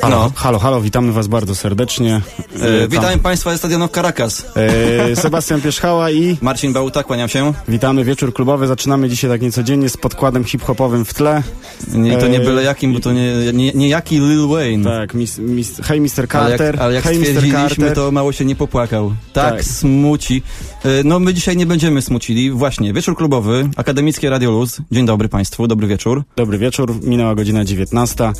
Halo, No. halo, halo, witamy Was bardzo serdecznie. E, witam Państwa ze stadionu Caracas. E, Sebastian Pierzchała i Marcin Bałuta, kłaniam się. witamy wieczór klubowy. Zaczynamy dzisiaj tak niecodziennie z podkładem hip-hopowym w tle. Nie, to nie E, byle jakim, bo to nie, nie, nie jaki Lil Wayne. Tak, mis, mis, hej Mr. Ale Carter, jak, ale jak hej Mr. Carter. to mało się nie popłakał. Tak, Tak. smuci. E, No my dzisiaj nie będziemy smucili. Właśnie, wieczór klubowy, Akademickie Radio Luz. Dzień dobry Państwu, dobry wieczór. Dobry wieczór, minęła godzina 19.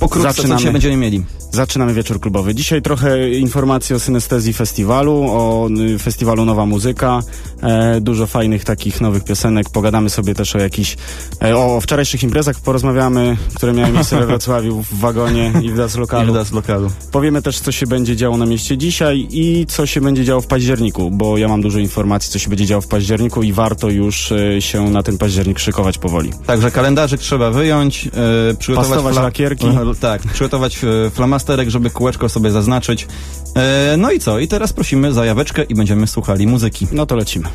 Pokrótce, co Zaczynamy. dzisiaj będziemy mieli. Zaczynamy wieczór klubowy. Dzisiaj trochę informacji o synestezji festiwalu, o festiwalu Nowa Muzyka. E, dużo fajnych takich nowych piosenek. Pogadamy sobie też o jakichś, e, o, o wczorajszych imprezach porozmawiamy, które miały miejsce we Wrocławiu w wagonie i w Das Lokalu. z lokalu. Powiemy też, co się będzie działo na mieście dzisiaj i co się będzie działo w październiku, bo ja mam dużo informacji, co się będzie działo w październiku i warto już e, się na ten październik szykować powoli. Także kalendarzyk trzeba wyjąć, e, przygotować... Pastować lakierki. Tak, przygotować e, flamasterek, żeby kółeczko sobie zaznaczyć. E, no i co? I teraz prosimy za jaweczkę i będziemy słuchali muzyki. No to lecimy.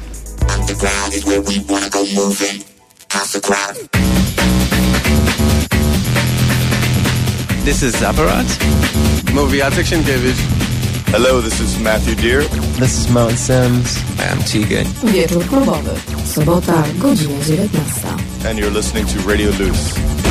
This is Zaparat. Moviatic Sienkiewicz. Hello, this is Matthew Deere. This is Mountain Sims. I'm Tegan. Wieczór klubowy. Sobota, godzina 19. and you're listening to Radio Loose.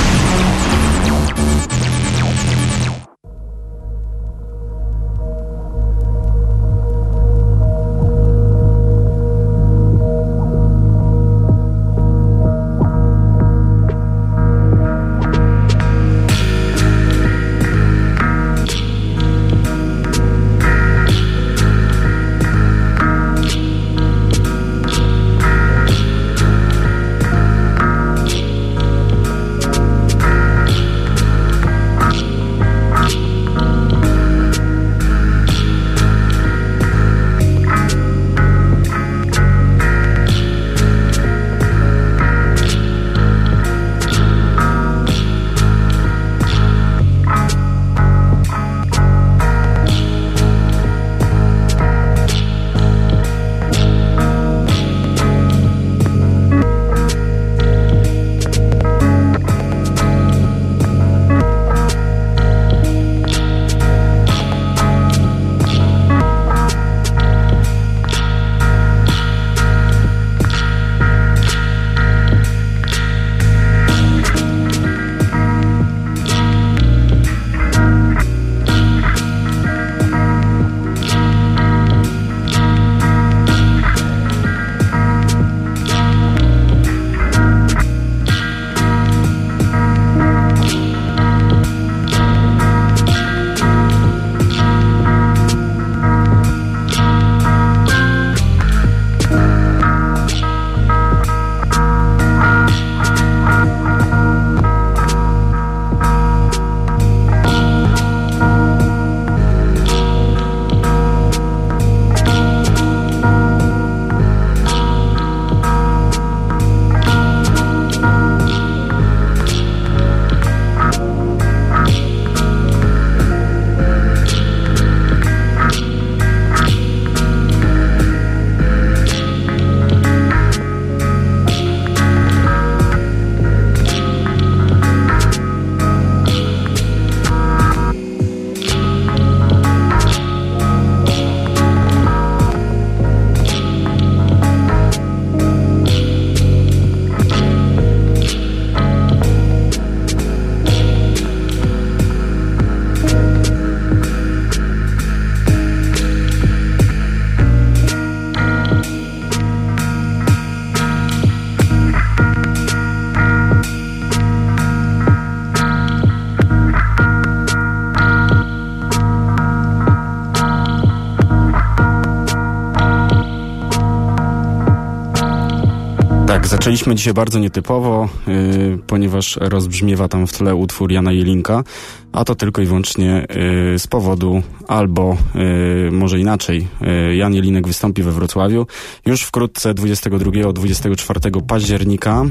Zaczęliśmy dzisiaj bardzo nietypowo, yy, ponieważ rozbrzmiewa tam w tle utwór Jana Jelinka, a to tylko i wyłącznie yy, z powodu albo yy, może inaczej. Yy, Jan Jelinek wystąpi we Wrocławiu już wkrótce 22-24 października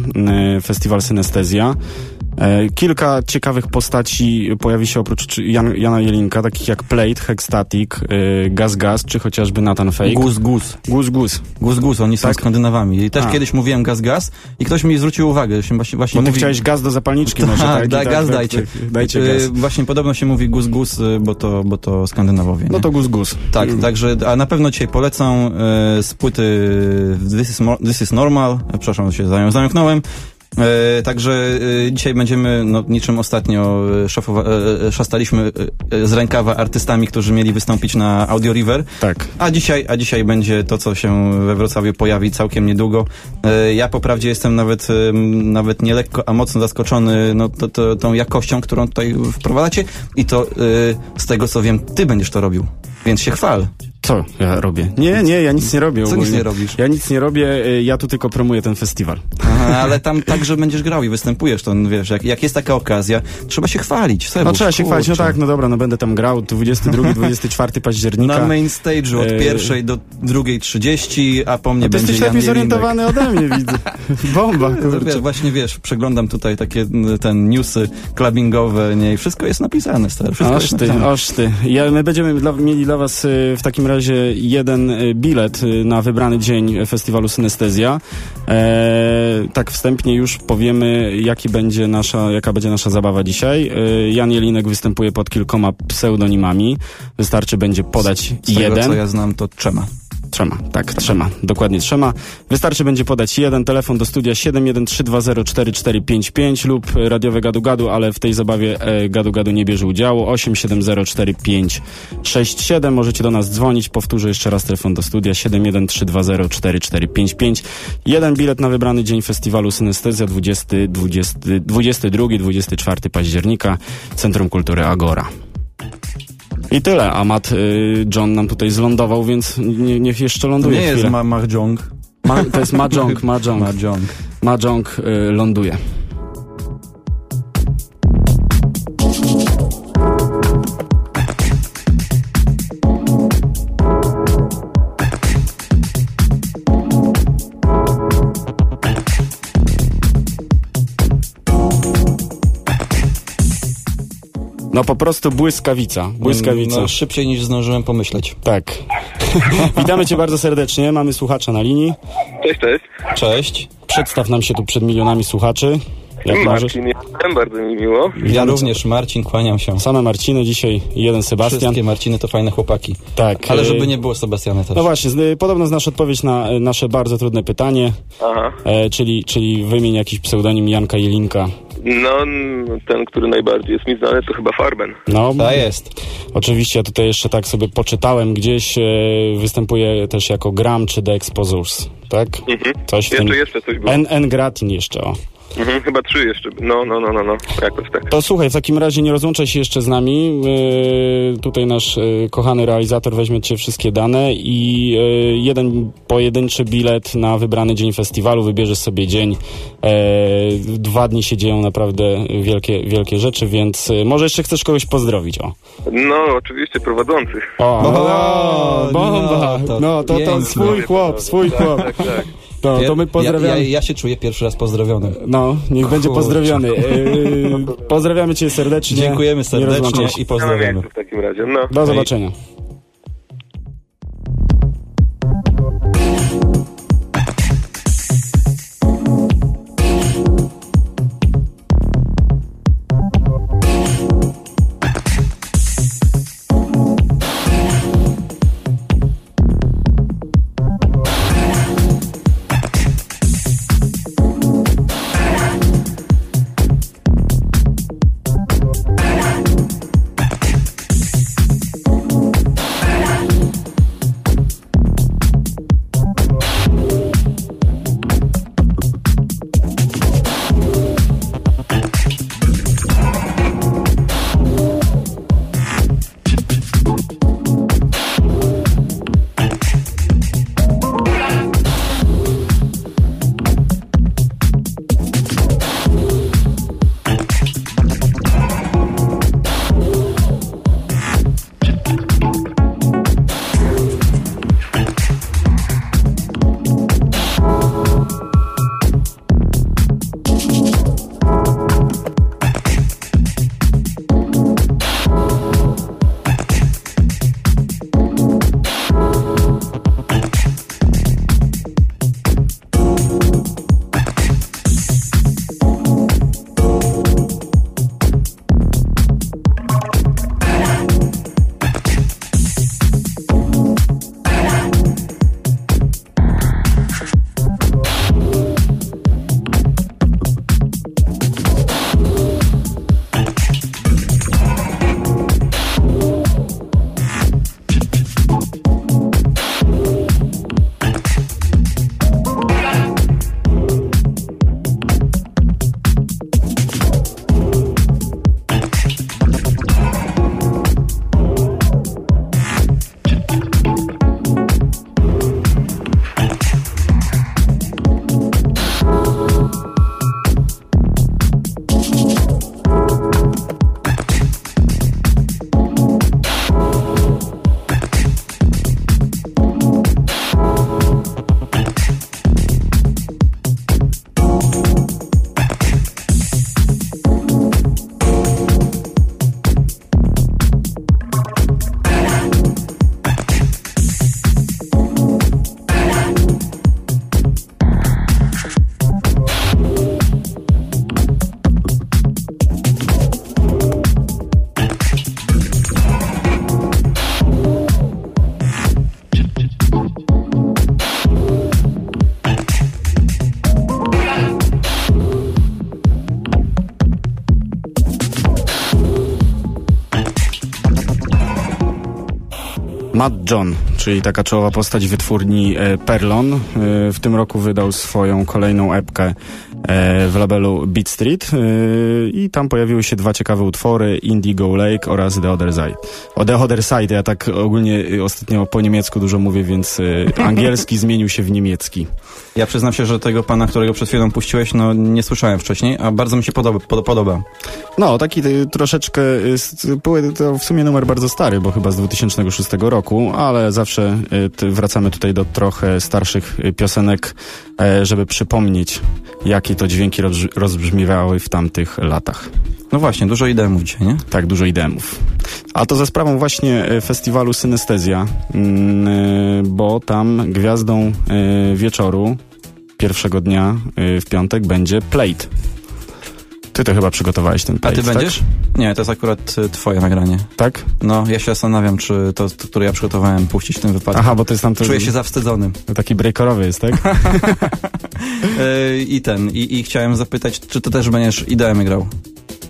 yy, festiwal Synestezja. E, Kilka ciekawych postaci pojawi się oprócz Jan, Jana Jelinka, takich jak Plate, Hexstatic, e, Gaz Gaz, czy chociażby Nathan Fake. Gus, gus. Gus, Gus. Gus, gus, oni są Tak? Skandynawami. I też A. kiedyś mówiłem gaz, gaz i ktoś mi zwrócił uwagę, że właśnie, właśnie Bo ty mówi... chciałeś gaz do zapalniczki może, Tak, da, tak, gaz tak, dajcie. tak, Dajcie Yy, gaz. właśnie podobno się mówi gus gus, y, bo to, bo to Skandynawowie. No nie? to gus gus. Tak, także, a na pewno dzisiaj polecam e, z płyty This is, This is Normal, przepraszam, się zamknąłem. E, także e, dzisiaj będziemy, no, niczym ostatnio e, szafowa, e, e, szastaliśmy e, z rękawa artystami, którzy mieli wystąpić na Audio River. Tak. A dzisiaj, a dzisiaj będzie to, co się we Wrocławiu pojawi całkiem niedługo. Ja po prawdzie jestem nawet, nawet nie lekko, a mocno zaskoczony no, to, to, tą jakością, którą tutaj wprowadzacie. I to z tego, co wiem, ty będziesz to robił. Więc się chwal. Co ja robię? Nie, nie, ja nic nie robię. Co nic ogólnie. nie robisz? Ja nic nie robię, y, ja tu tylko promuję ten festiwal. Aha, ale tam także będziesz grał i występujesz, to wiesz, jak, jak jest taka okazja, trzeba się chwalić. Sebuś, No trzeba się chwalić, no kurczę. tak, no dobra, no będę tam grał 22, 24 października. Na main stage'u od E, pierwszej do drugiej trzydzieści, a po mnie No ty będzie jesteś Jan lepiej zorientowany ode mnie, widzę. Bomba, No, kurczę. wiesz, właśnie wiesz, przeglądam tutaj takie ten newsy clubbingowe, nie, i wszystko jest napisane, stary, wszystko Oż jest ty, napisane. oż ty. Ja, my będziemy dla, mieli dla was y, w takim razie jeden y, bilet y, na wybrany dzień festiwalu Synestezja. E, tak wstępnie już powiemy, jaki będzie nasza, jaka będzie nasza zabawa dzisiaj. E, Jan Jelinek występuje pod kilkoma pseudonimami. Wystarczy będzie podać Z tego, jeden. co ja znam, to trzema. Trzema, tak, trzema, dokładnie trzema. Wystarczy będzie podać jeden telefon do studia 713204455 lub radiowe gadu gadu, ale w tej zabawie e, gadu gadu nie bierze udziału 8704567. Możecie do nas dzwonić, powtórzę jeszcze raz telefon do studia 713204455. Jeden bilet na wybrany dzień festiwalu Synestezja 20, 20, 22-24 października Centrum Kultury Agora. I tyle, a Matt y, John nam tutaj zlądował, więc nie, niech jeszcze To ląduje nie jest chwilę. ma Mahjong. Ma, to jest Mahjong, Mahjong. Mahjong. Mahjong y, ląduje. No po prostu błyskawica, błyskawica. No, szybciej niż zdążyłem pomyśleć. Tak. Witamy cię bardzo serdecznie, mamy słuchacza na linii. Cześć, cześć. Cześć. Przedstaw nam się tu przed milionami słuchaczy. Jak możesz? Marcin, jestem, bardzo mi miło. Ja również, Marcin, kłaniam się. Same Marciny dzisiaj, jeden Sebastian. Wszystkie Marciny to fajne chłopaki. Tak. Ale y, żeby nie było Sebastiana też. No właśnie, z- podobno znasz odpowiedź na y, nasze bardzo trudne pytanie, Aha. e, czyli, czyli wymień jakiś pseudonim Janka Jelinka. No, ten, który najbardziej jest mi znany, to chyba Farben. No, Ta jest. oczywiście ja tutaj jeszcze tak sobie poczytałem gdzieś, e, występuje też jako Gram czy The Exposures, tak? Mhm. Coś w tym... Jeszcze, jeszcze coś było. N, N Gratin jeszcze, o. Mhm, chyba trzy jeszcze. No, no, no, no, no. Jakoś tak. To słuchaj, w takim razie nie rozłączaj się jeszcze z nami. Yy, tutaj nasz yy, kochany realizator weźmie cię wszystkie dane i yy, jeden pojedynczy bilet na wybrany dzień festiwalu. Wybierzesz sobie dzień. Yy, dwa dni się dzieją naprawdę wielkie, wielkie rzeczy, więc yy, może jeszcze chcesz kogoś pozdrowić. O, No, oczywiście prowadzących. o, O, bomba! no to No to, to pięknie. swój chłop, swój chłop. Tak, tak. No, to my Ja, pozdrawiamy. ja, ja się czuję pierwszy raz pozdrowiony. No, niech będzie Kurczę. pozdrowiony. Yy, pozdrawiamy cię serdecznie. Dziękujemy Nie serdecznie i Ja pozdrawiamy. w takim razie. No. Do zobaczenia. Matt John, czyli taka czołowa postać wytwórni e, Perlon. E, w tym roku wydał swoją kolejną epkę e, w labelu Beat Street i tam pojawiły się dwa ciekawe utwory, Indigo Lake oraz The Other Side. O The Other Side ja tak ogólnie e, ostatnio po niemiecku dużo mówię, więc e, angielski zmienił się w niemiecki. Ja przyznam się, że tego pana, którego przed chwilą puściłeś, no nie słyszałem wcześniej, a bardzo mi się podoba. pod- podoba. No, taki y, troszeczkę, y, to w sumie numer bardzo stary, bo chyba z 2006 roku, ale zawsze y, wracamy tutaj do trochę starszych y, piosenek, e, żeby przypomnieć, jakie to dźwięki rozbrzmi- rozbrzmiewały w tamtych latach. No właśnie, dużo idemów dzisiaj, nie? Tak, dużo idemów. A to za sprawą właśnie y, festiwalu Synestezja, mm, y, bo tam gwiazdą y, wieczoru pierwszego dnia w piątek będzie Plate. Ty to chyba przygotowałeś ten A Plate, ty będziesz? Nie, to jest akurat twoje nagranie. Tak? tak? No, ja się zastanawiam, czy to, to które ja przygotowałem, puścić w tym wypadku. Aha, bo to jest tam Czuję się zawstydzony. taki breakerowy jest, tak? I ten, i, i chciałem zapytać, czy ty też będziesz IDM grał?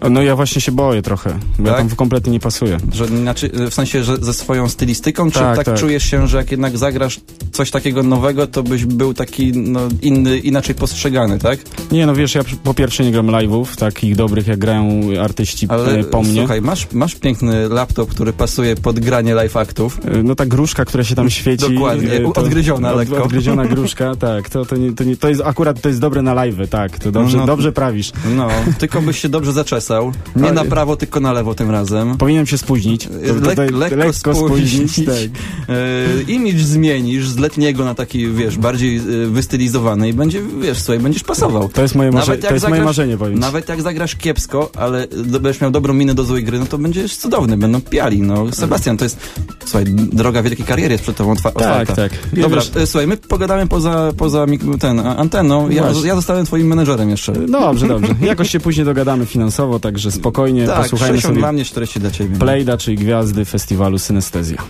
No ja właśnie się boję trochę, bo ja Tak? tam kompletnie nie pasuję. Że, znaczy, w sensie, że ze swoją stylistyką, czy Tak, tak, tak. czujesz się, że jak jednak zagrasz coś takiego nowego, to byś był taki no, inny, inaczej postrzegany, tak? Nie, no wiesz, ja po pierwsze nie gram live'ów, takich dobrych, jak grają artyści Ale e, po mnie. słuchaj, masz, masz piękny laptop, który pasuje pod granie live aktów. E, No ta gruszka, która się tam świeci. Dokładnie, e, odgryziona lekko. Odgryziona gruszka, tak. To, to, nie, to, nie, to jest akurat to jest dobre na live'y, tak. To dobrze, No, no. dobrze prawisz. No, tylko byś się dobrze zaczesał. Nie Ale- na prawo, tylko na lewo tym razem. Powinienem się spóźnić. Lek- tutaj lekko spóźnić. tak. Yy, imidż zmienisz z letniego na taki, wiesz, bardziej yy, wystylizowany i będzie, wiesz, słuchaj, będziesz pasował. To jest moje, marze- Nawet to jest moje zagrasz- marzenie, powiem. Nawet jak zagrasz kiepsko, ale będziesz miał dobrą minę do złej gry, no to będziesz cudowny, będą piali. No, Sebastian, to jest, słuchaj, droga wielkiej kariery jest przed tobą otwa- otwarta. tak. I Dobra, wiesz- e, słuchaj, my pogadamy poza, poza ten, anteną. Ja, ja zostałem twoim menedżerem jeszcze. Dobrze, dobrze. Jakoś się później dogadamy finansowo, także spokojnie tak, posłuchajmy 60 sobie dla mnie, 40 dla ciebie. Plejda, czyli gwiazdy festiwalu Synestezja.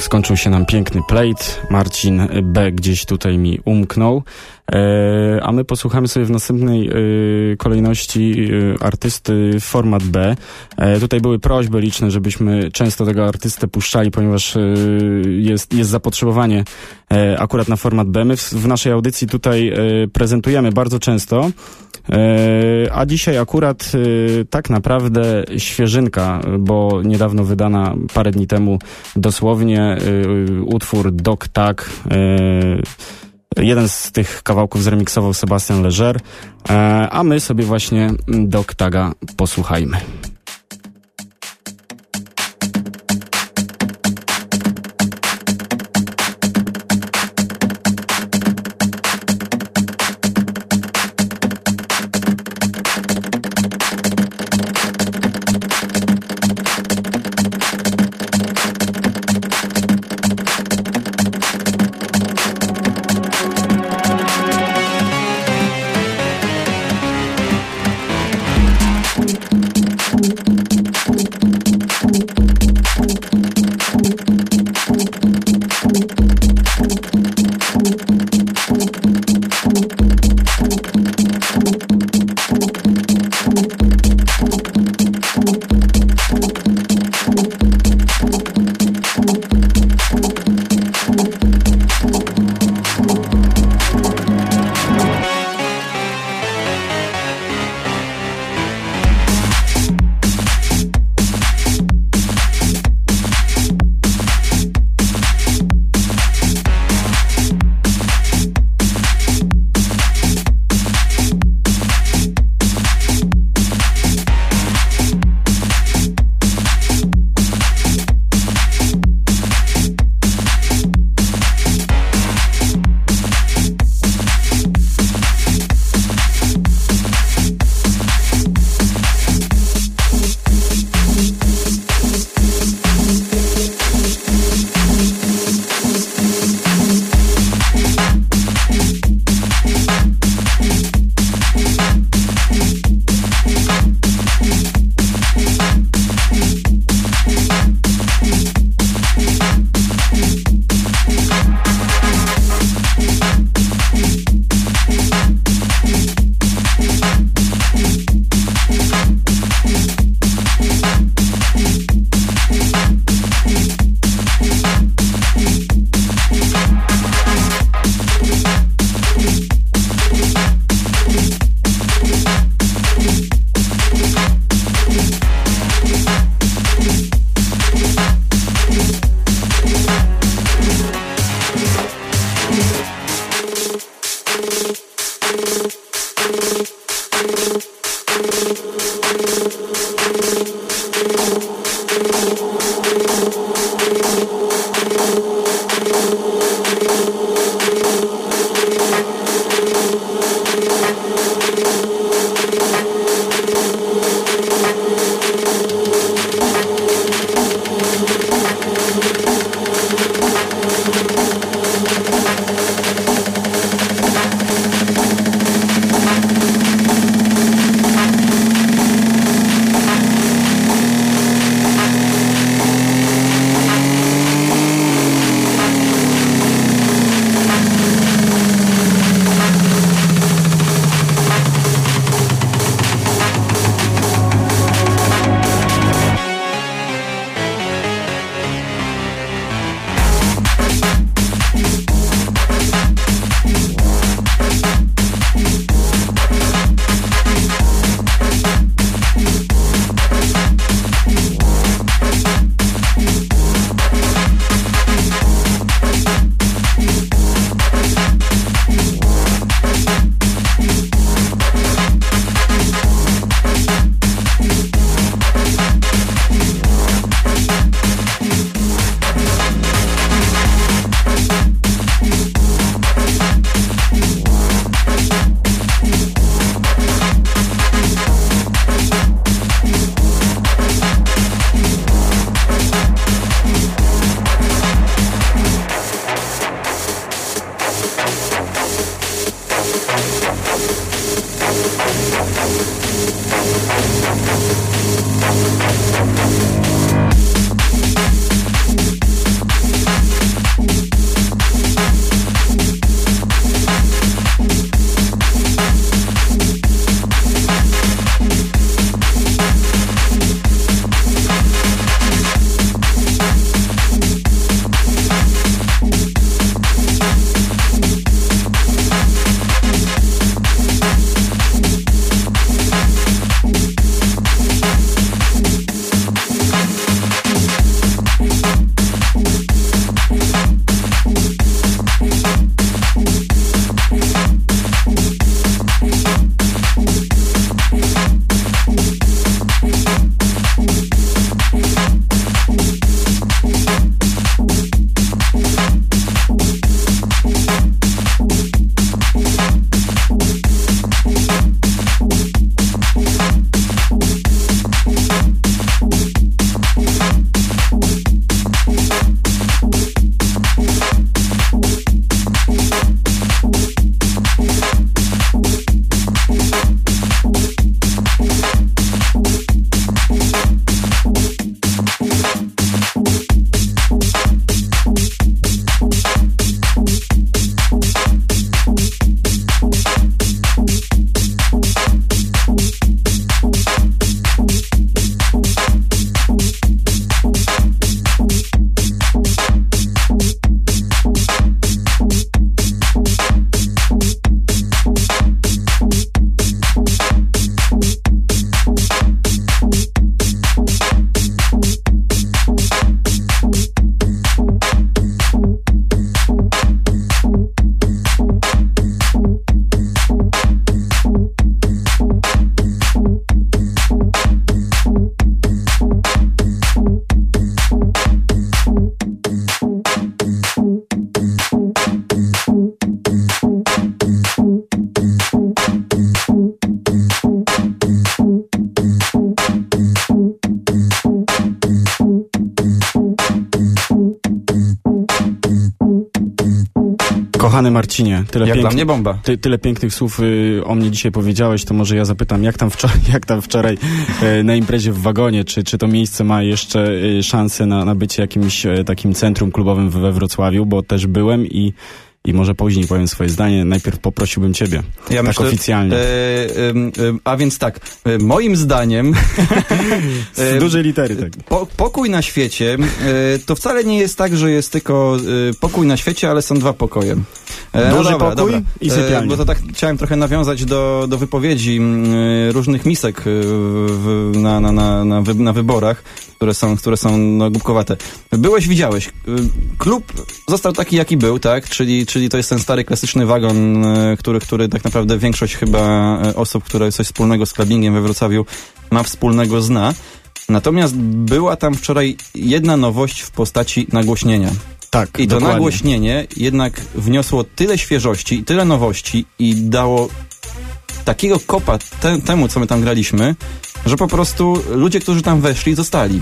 Tak, skończył się nam piękny plate. Marcin B gdzieś tutaj mi umknął. E, a my posłuchamy sobie w następnej e, kolejności e, artysty format B. E, tutaj były prośby liczne, żebyśmy często tego artystę puszczali, ponieważ e, jest, jest zapotrzebowanie e, akurat na format B. My w, w naszej audycji tutaj prezentujemy bardzo często. E, A dzisiaj akurat e, tak naprawdę świeżynka, bo niedawno wydana parę dni temu dosłownie e, utwór Dok Tak. Jeden z tych kawałków zremiksował Sebastian Leger, a my sobie właśnie Dok Taga posłuchajmy. Kochany Marcinie, tyle, Jak dla pięknych- mnie bomba. ty, tyle pięknych słów y, o mnie dzisiaj powiedziałeś, to może ja zapytam, jak tam wczoraj, jak tam wczoraj y, na imprezie w wagonie, czy, czy to miejsce ma jeszcze y, szansę na, na bycie jakimś y, takim centrum klubowym we Wrocławiu, bo też byłem i, i może później powiem swoje zdanie. Najpierw poprosiłbym ciebie, Ja tak myślę, oficjalnie. E, em, em, a więc tak, e, moim zdaniem Z dużej litery, tak. po, pokój na świecie e, to wcale nie jest tak, że jest tylko e, pokój na świecie, ale są dwa pokoje. E, Duży pokój i sypialnia. bo to tak chciałem trochę nawiązać do, do wypowiedzi e, różnych misek e, w, na, na, na, na, wy, na wyborach, które są, które są no, głupkowate. Byłeś, widziałeś. e, Klub został taki, jaki był, tak? Czyli, czyli to jest ten stary, klasyczny wagon, e, który, który tak naprawdę większość chyba e, osób, które coś wspólnego z clubbingiem we Wrocławiu ma wspólnego zna. Natomiast była tam wczoraj jedna nowość w postaci nagłośnienia. Tak, I to dokładnie. nagłośnienie jednak wniosło tyle świeżości tyle nowości i dało takiego kopa te, temu, co my tam graliśmy, że po prostu ludzie, którzy tam weszli, zostali.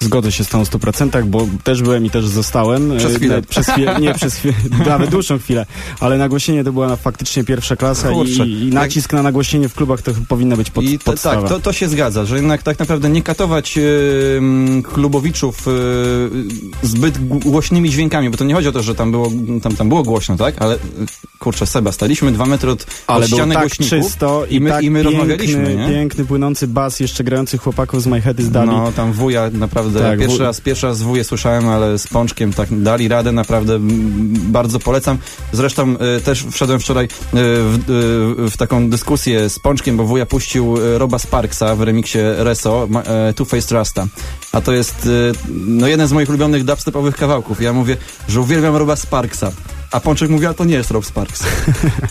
Zgodzę się z tą w 100%, bo też byłem i też zostałem. Przez E, chwilę. Przez chwilę nie, przez chwilę, nawet dłuższą chwilę. Ale nagłośnienie to była faktycznie pierwsza klasa Kurczę. i, i nacisk na nagłośnienie w klubach to powinna być pod, I te, podstawa. tak, to, to się zgadza, że jednak tak naprawdę nie katować em, klubowiczów e, zbyt głośnymi dźwiękami, bo to nie chodzi o to, że tam było, tam, tam było głośno, tak? Ale kurczę, Seba, staliśmy dwa metry od, Ale od ściany tak głośników czysto i my, tak i my piękny, rozmawialiśmy, nie? piękny, płynący bas jeszcze grających chłopaków z My Head is Dali. No, tam wuja naprawdę, Tak, pierwszy, raz, pierwszy raz wuje słyszałem, ale z Pączkiem tak dali radę, naprawdę bardzo polecam. Zresztą e, też wszedłem wczoraj e, w, e, w taką dyskusję z Pączkiem, bo wuja puścił e, Roba Sparksa w remiksie Reso, e, Two Faced Rasta. A to jest e, no, jeden z moich ulubionych dubstepowych kawałków. Ja mówię, że uwielbiam Roba Sparksa. A Pączek mówi, a to nie jest Rob Sparks.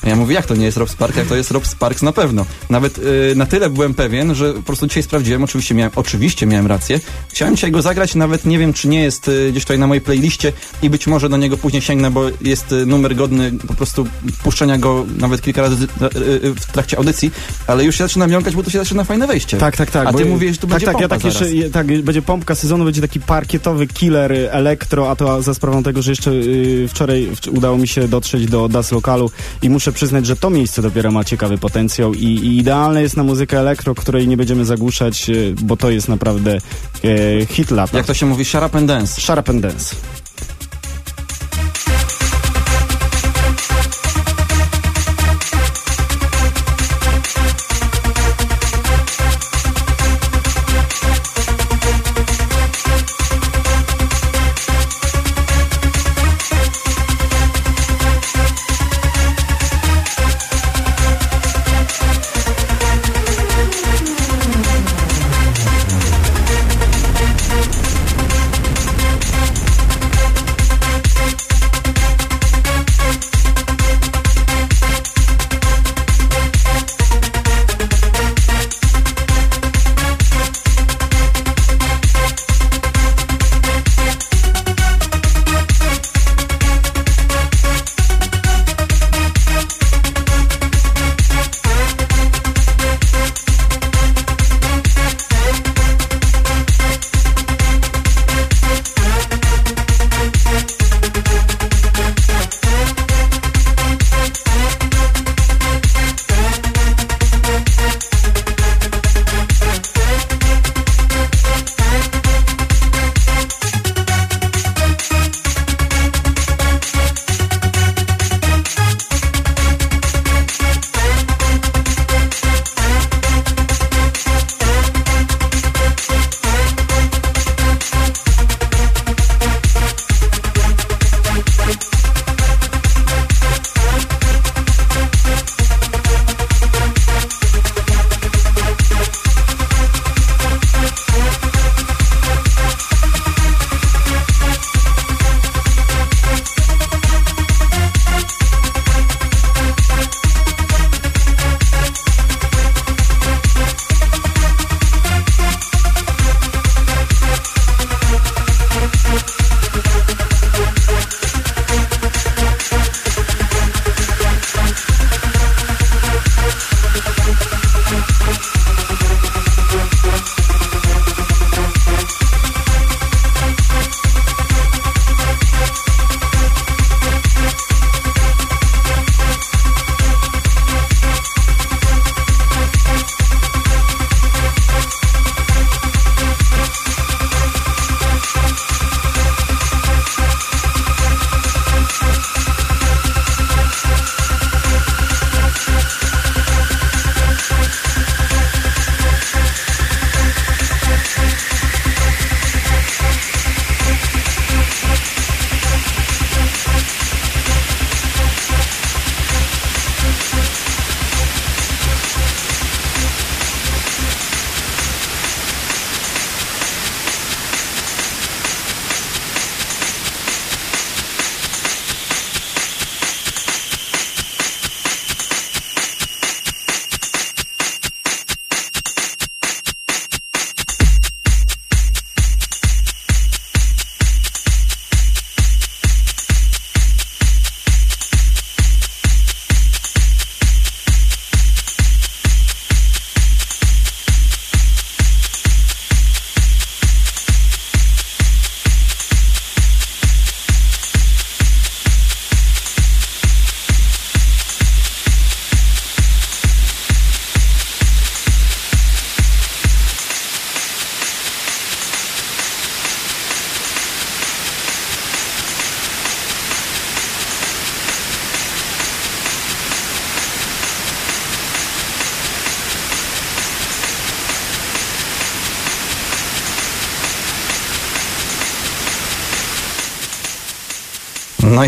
A ja mówię, jak to nie jest Rob Sparks, jak to jest Rob Sparks na pewno. Nawet y, na tyle byłem pewien, że po prostu dzisiaj sprawdziłem, oczywiście miałem, oczywiście miałem rację. Chciałem dzisiaj go zagrać, nawet nie wiem, czy nie jest y, gdzieś tutaj na mojej playliście i być może do niego później sięgnę, bo jest y, numer godny po prostu puszczenia go nawet kilka razy w trakcie audycji, ale już się zaczynam jąkać, bo to się zaczyna fajne wejście. Tak, tak, tak. A bo- ty mówisz, że tu tak, będzie tak, pompa ja tak jeszcze, je- tak, będzie pompka sezonu, będzie taki parkietowy killer elektro, a to za sprawą tego, że jeszcze wczoraj wcz- udało mi się dotrzeć do Das Lokalu i muszę przyznać, że to miejsce dopiero ma ciekawy potencjał i, i idealne jest na muzykę elektro, której nie będziemy zagłuszać, y, bo to jest naprawdę y, hit lata. Jak to się mówi, shut up and dance. Shut up and dance.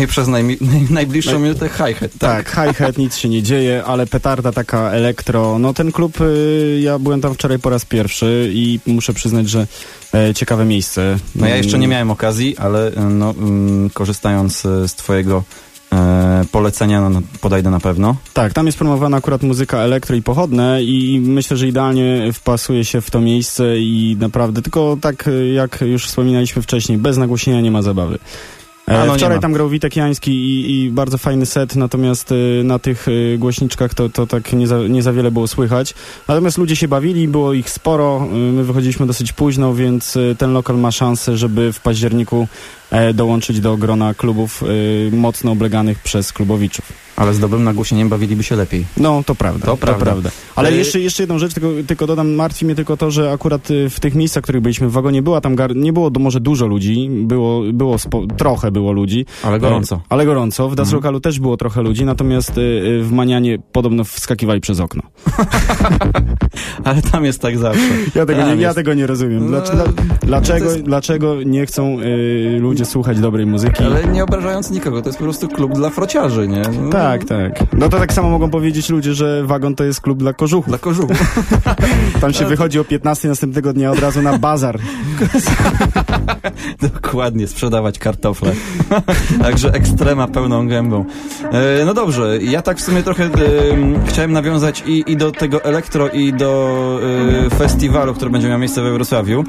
I przez najmi- naj, najbliższą minutę hi-hat. Tak, hi-hat, nic się nie dzieje, ale petarda taka elektro. No ten klub, y, ja byłem tam wczoraj po raz pierwszy i muszę przyznać, że e, ciekawe miejsce. No ja jeszcze nie Mm, miałem okazji, ale y, no, mm, korzystając y, z twojego e, polecenia, no, podejdę na pewno. Tak, tam jest promowana akurat muzyka elektro i pochodne i myślę, że idealnie wpasuje się w to miejsce i naprawdę, tylko tak jak już wspominaliśmy wcześniej, bez nagłośnienia nie ma zabawy. E, A, no Wczoraj tam grał Witek Jański i, i bardzo fajny set, natomiast y, na tych y, głośniczkach to, to tak nie za, nie za wiele było słychać. Natomiast ludzie się bawili, było ich sporo, y, my wychodziliśmy dosyć późno, więc ten lokal ma szansę, żeby w październiku e, dołączyć do grona klubów mocno obleganych przez klubowiczów. Ale z dobrym nagłośnieniem bawiliby się lepiej. No, to prawda. To prawda. Ale Y- jeszcze, jeszcze jedną rzecz, tylko, tylko dodam, martwi mnie tylko to, że akurat y, w tych miejscach, w których byliśmy w wagonie, była tam gar... nie było może dużo ludzi, było, było spo... trochę było ludzi. Ale gorąco. E, Ale gorąco. W Das Mhm. Lokalu też było trochę ludzi, natomiast y, y, w Manianie podobno wskakiwali przez okno. Ale tam jest tak zawsze. Ja tego, Tam nie, ja jest. tego nie rozumiem. No, Dlaczego, dlaczego, to jest- dlaczego nie chcą y, ludzie słuchać dobrej muzyki? Ale nie obrażając nikogo, to jest po prostu klub dla frociarzy, nie? No, Tak, tak. No to tak samo mogą powiedzieć ludzie, że wagon to jest klub dla kożuchów. Dla kożuchów. Tam się wychodzi o 15 następnego dnia od razu na bazar. Dokładnie, sprzedawać kartofle. Także ekstrema pełną gębą. E, no dobrze, ja tak w sumie trochę e, chciałem nawiązać i, i do tego elektro, i do e, festiwalu, który będzie miał miejsce we Wrocławiu.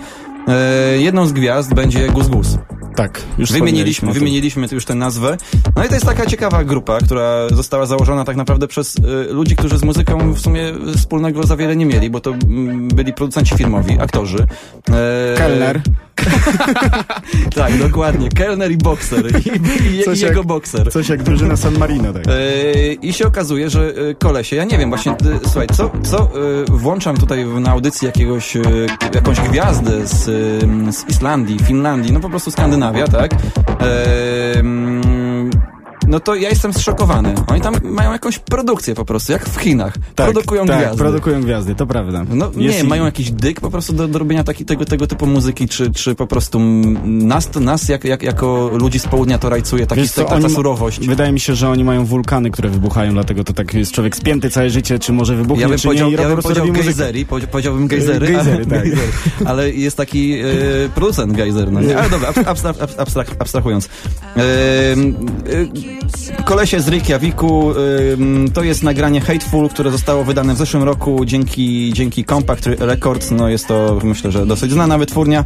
E, jedną z gwiazd będzie Gus Gus. Tak, już Wymieniliśmy, wymieniliśmy już tę nazwę. No i to jest taka ciekawa grupa, która została założona tak naprawdę przez y, ludzi, którzy z muzyką w sumie wspólnego za wiele nie mieli, bo to mm, byli producenci filmowi, aktorzy. E, Kelner. tak, dokładnie. Kelner i bokser. I, i, i jak- jego bokser. Coś jak drużyna San Marino, tak. E, I się okazuje, że e, kolesie, ja nie wiem właśnie, e, słuchaj, co, co e, włączam tutaj na audycji jakiegoś, e, jakąś gwiazdę z, z Islandii, Finlandii, no po prostu Skandynawia, tak? Mm, no to ja jestem zszokowany. Oni tam mają jakąś produkcję po prostu, jak w Chinach. tak produkują tak, gwiazdy. produkują gwiazdy, to prawda. No nie, Jest wiem, i- mają jakiś dyk po prostu do, do robienia taki, tego, tego typu muzyki, czy, czy po prostu nas, nas jak, jak, jako ludzi z południa to rajcuje taki, Wiesz co, surowość. Wydaje mi się, że oni mają wulkany, które wybuchają, dlatego to tak jest człowiek spięty całe życie, czy może wybuchnie, Ja bym czy powiedział, nie, i ja bym powiedział gejzery, powie- powiedziałbym gejzery, Gejzery, ale, tak. gejzery, ale jest taki e, producent gejzer, no nie? Ale dobra, abstrahując. E, e, kolesie z Reykjaviku, to jest nagranie Hateful, które zostało wydane w zeszłym roku dzięki, dzięki Compact Records, no jest to myślę, że dosyć znana wytwórnia.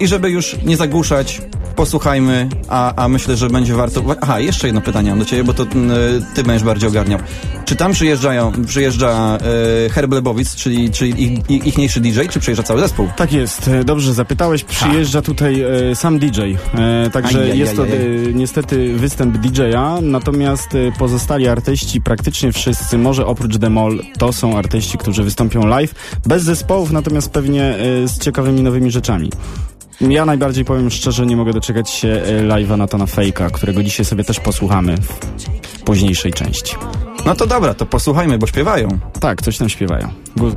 I żeby już nie zagłuszać, posłuchajmy, a, a myślę, że będzie warto... Aha, jeszcze jedno pytanie mam do ciebie, bo to mm, ty będziesz bardziej ogarniał. Czy tam przyjeżdżają, przyjeżdża e, Herb Lebowic, czyli, czyli ich, ich, ichniejszy DJ, czy przyjeżdża cały zespół? Tak jest, dobrze zapytałeś. Przyjeżdża tutaj e, sam DJ, e, także jest to e, niestety występ DJ-a, natomiast e, pozostali artyści, praktycznie wszyscy, może oprócz Demol, to są artyści, którzy wystąpią live, bez zespołów, natomiast pewnie e, z ciekawymi nowymi rzeczami. Ja najbardziej powiem szczerze, nie mogę doczekać się e, live'a Natana Fejka, którego dzisiaj sobie też posłuchamy w późniejszej części. No to dobra, to posłuchajmy, bo śpiewają. Tak, coś tam śpiewają. Gu-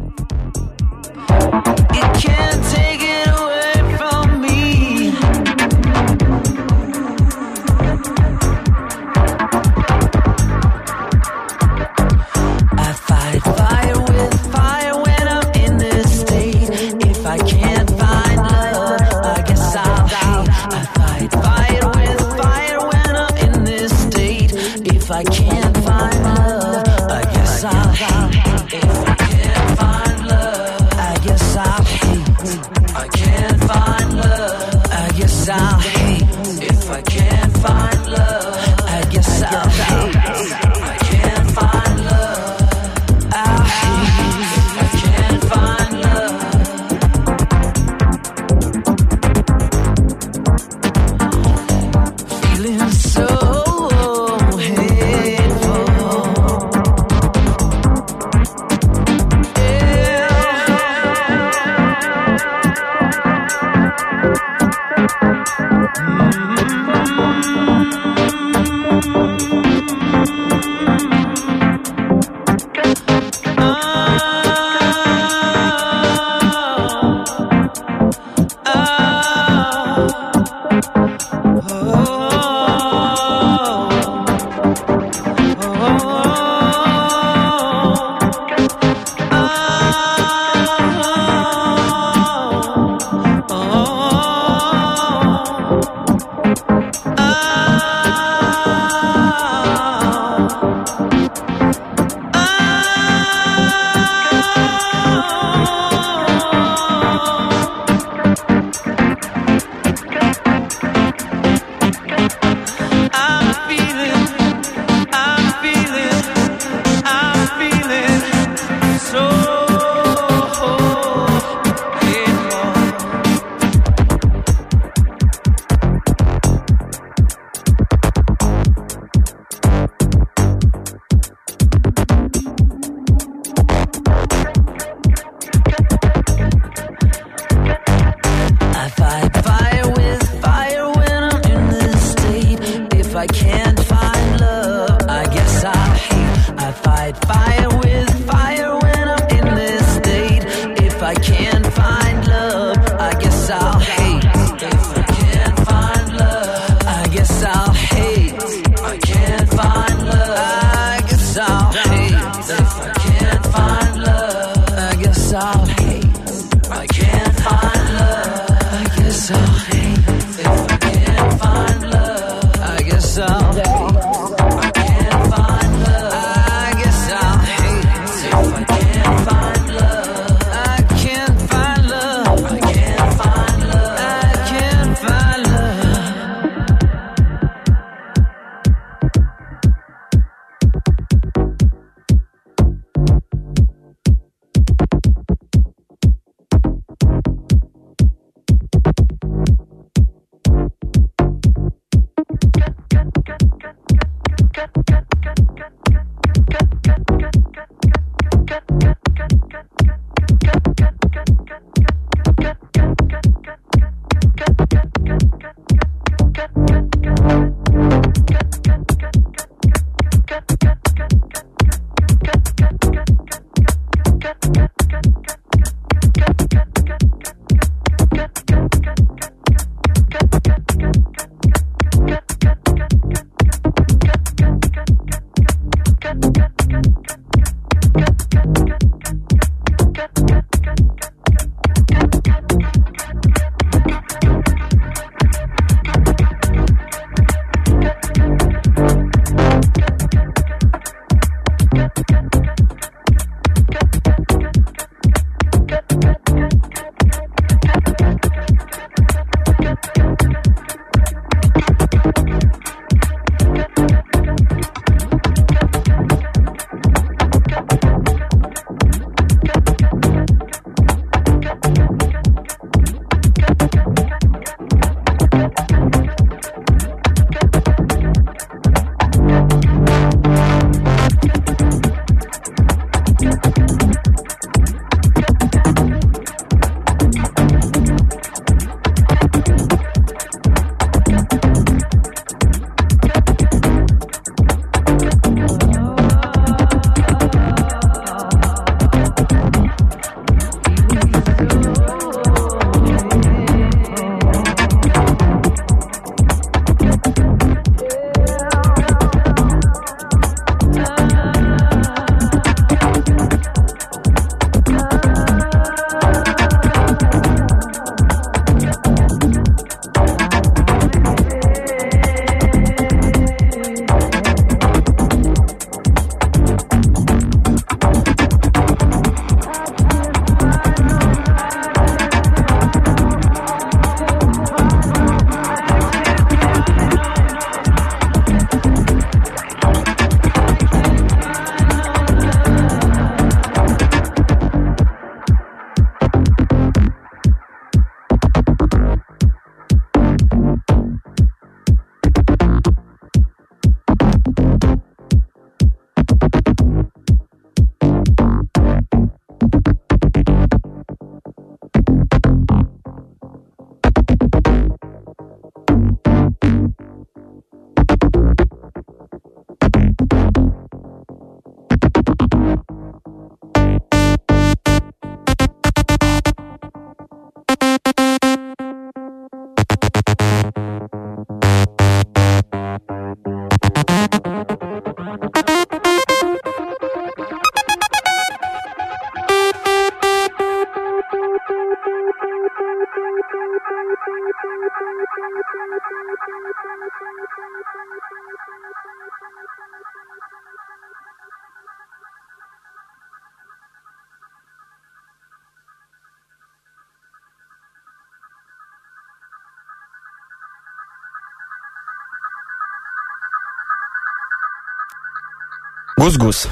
Gus Gus.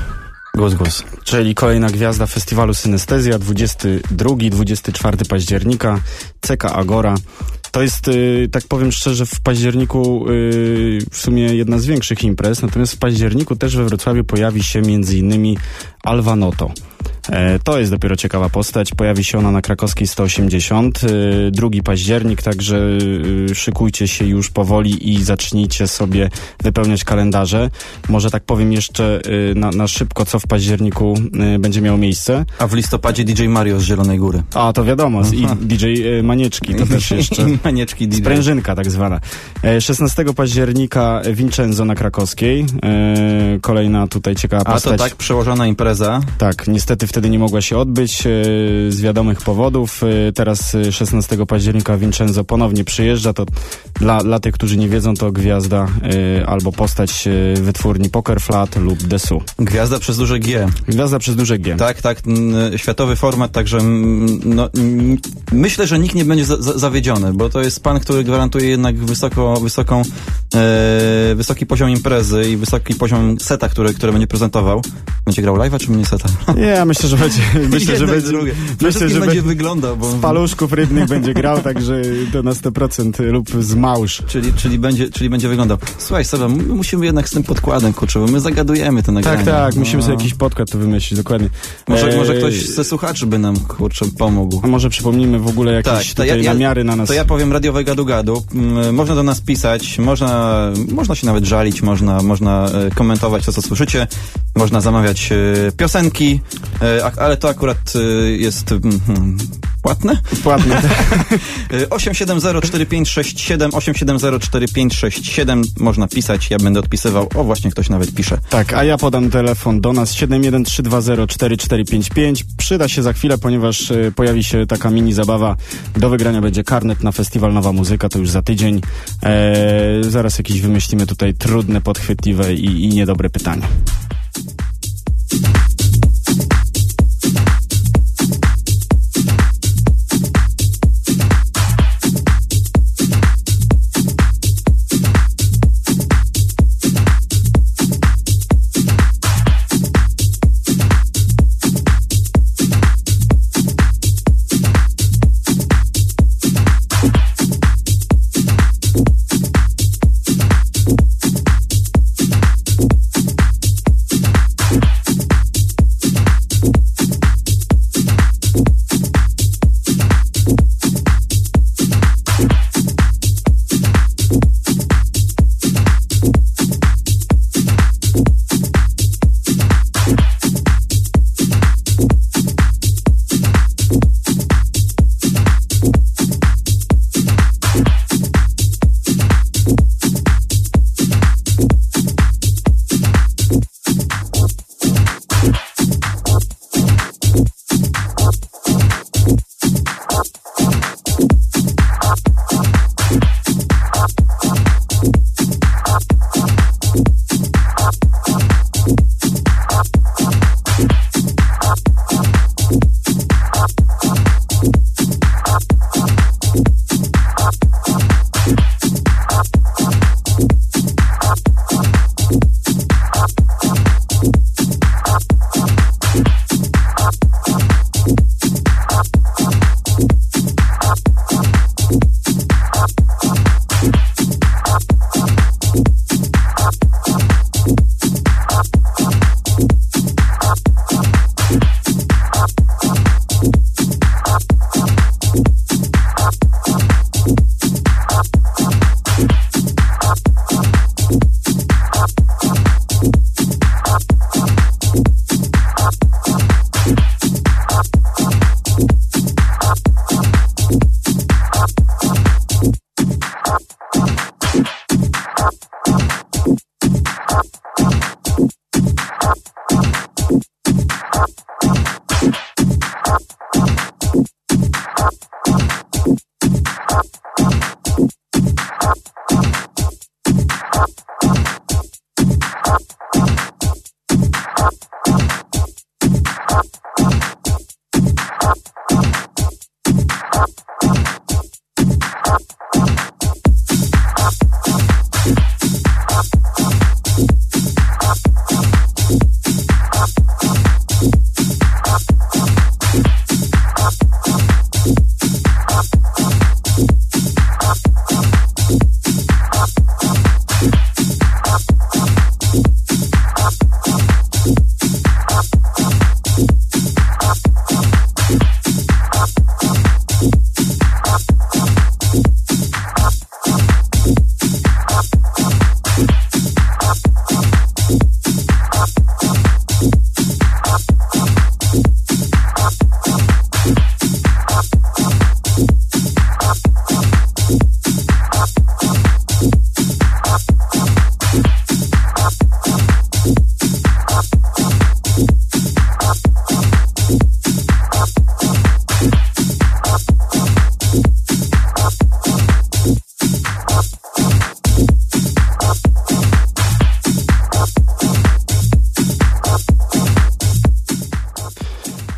Gus Gus. Czyli kolejna gwiazda festiwalu Synestezja 22-24 października CK Agora. To jest, y, tak powiem szczerze, w październiku y, w sumie jedna z większych imprez, natomiast w październiku też we Wrocławiu pojawi się m.in. Alvanoto. To jest dopiero ciekawa postać. Pojawi się ona na krakowskiej 180. e, 2 październik, także e, szykujcie się już powoli i zacznijcie sobie wypełniać kalendarze. Może tak powiem jeszcze e, na, na szybko, co w październiku e, będzie miało miejsce. A w listopadzie DJ Mario z Zielonej Góry. A, to wiadomo, i DJ e, Manieczki, to też jeszcze... Manieczki DJ. Sprężynka tak zwana. E, 16 października Vincenzo na Krakowskiej. E, Kolejna tutaj ciekawa A to postać. tak przełożona impreza. Tak, niestety wtedy nie mogła się odbyć e, z wiadomych powodów. E, teraz e, 16 października Vincenzo ponownie przyjeżdża. To dla, dla tych, którzy nie wiedzą, to gwiazda e, albo postać e, wytwórni Poker Flat lub Desu. Gwiazda przez duże G. Gwiazda przez duże G. Tak, tak, światowy format, także no, myślę, że nikt nie będzie za, za, zawiedziony, bo to jest pan, który gwarantuje jednak wysoko, wysoką, e, wysoki poziom imprezy i wysoki poziom seta, który, który będzie prezentował. Będzie grał live'a czy mnie seta? Nie, ja myślę, że będzie. Myślę, że będzie. drugie. Myślę, Myślę, że będzie wyglądał, bo... Z paluszków rybnych będzie grał, także to na 100% lub z małż. Czyli, czyli, będzie, czyli będzie wyglądał. Słuchaj, Seba, my musimy jednak z tym podkładem, kurczę, bo my zagadujemy te nagrania. Tak, tak, musimy No. sobie jakiś podkład tu wymyślić, dokładnie. Może, E, może ktoś ze słuchaczy by nam, kurczę, pomógł. A może przypomnijmy w ogóle jakieś Tak, to tutaj ja- namiary na nas. To ja powiem radiowe gadu gadu. Mm, Można do nas pisać, można, można się nawet żalić, można, można e, komentować to, co słyszycie, można zamawiać e, piosenki, ale to akurat e, jest mm, hmm, płatne. Płatne. E, 8704567, 8704567 można pisać, ja będę odpisywał. O, właśnie ktoś nawet pisze. tak, a ja podam telefon do nas 713204455. Przyda się za chwilę, ponieważ e, pojawi się taka mini zabawa. Do wygrania będzie karnet na festiwal Nowa Muzyka, to już za tydzień. E, zaraz jakieś wymyślimy tutaj trudne, podchwytliwe i, i niedobre pytania.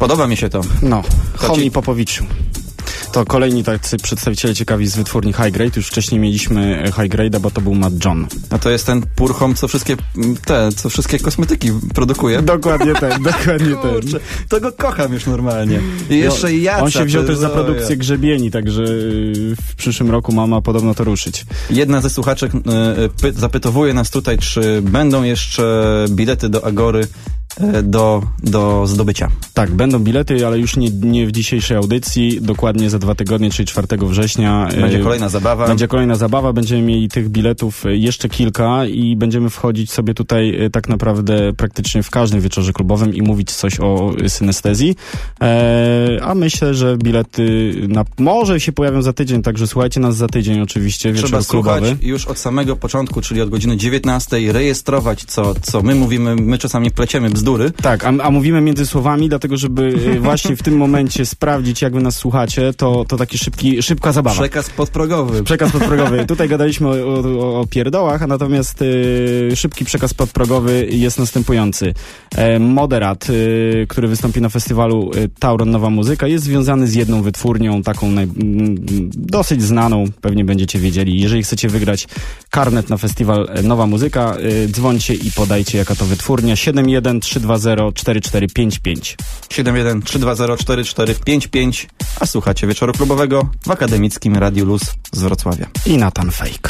Podoba mi się to. No, To Homi ci- Popowiczu. To kolejni tacy przedstawiciele ciekawi z wytwórni High Grade. Już wcześniej mieliśmy e, High Grade'a, bo to był Matt John. A to jest ten purchom, co wszystkie te, co wszystkie kosmetyki produkuje. Dokładnie ten, dokładnie Kurczę, to go kocham już normalnie. I jeszcze i Jaca. On się wziął też za produkcję grzebieni, także y, w przyszłym roku mama podobno to ruszyć. Jedna ze słuchaczek e, e, py, zapytowuje nas tutaj, czy będą jeszcze bilety do Agory e, do, do zdobycia. Tak, będą bilety, ale już nie, nie w dzisiejszej audycji, dokładnie za dwa tygodnie, czyli 4 września. Będzie y, kolejna zabawa. Będzie kolejna zabawa, będziemy mieli tych biletów y, jeszcze kilka i będziemy wchodzić sobie tutaj tak naprawdę praktycznie w każdym wieczorze klubowym i mówić coś o synestezji. E, a myślę, że bilety na, może się pojawią za tydzień, także słuchajcie nas za tydzień oczywiście, wieczór Trzeba słuchać klubowy. już od samego początku, czyli od godziny 19, rejestrować, co, co my mówimy. My czasami pleciemy bzdury. Tak, a, a mówimy między słowami, dlatego żeby y, właśnie w tym momencie sprawdzić, jak wy nas słuchacie, to, to taki szybki, szybka zabawa. Przekaz podprogowy. Przekaz podprogowy. Tutaj gadaliśmy o, o, o pierdołach, a natomiast y, szybki przekaz podprogowy jest następujący. E, moderat, y, który wystąpi na festiwalu Tauron Nowa Muzyka, jest związany z jedną wytwórnią, taką naj, dosyć znaną, pewnie będziecie wiedzieli. Jeżeli chcecie wygrać karnet na festiwal e, Nowa Muzyka, y, dzwońcie i podajcie, jaka to wytwórnia. 71 320 4455. 71 320 4455, a słuchacie wieczoru klubowego w akademickim Radiu Luz z Wrocławia. I Nathan Fake.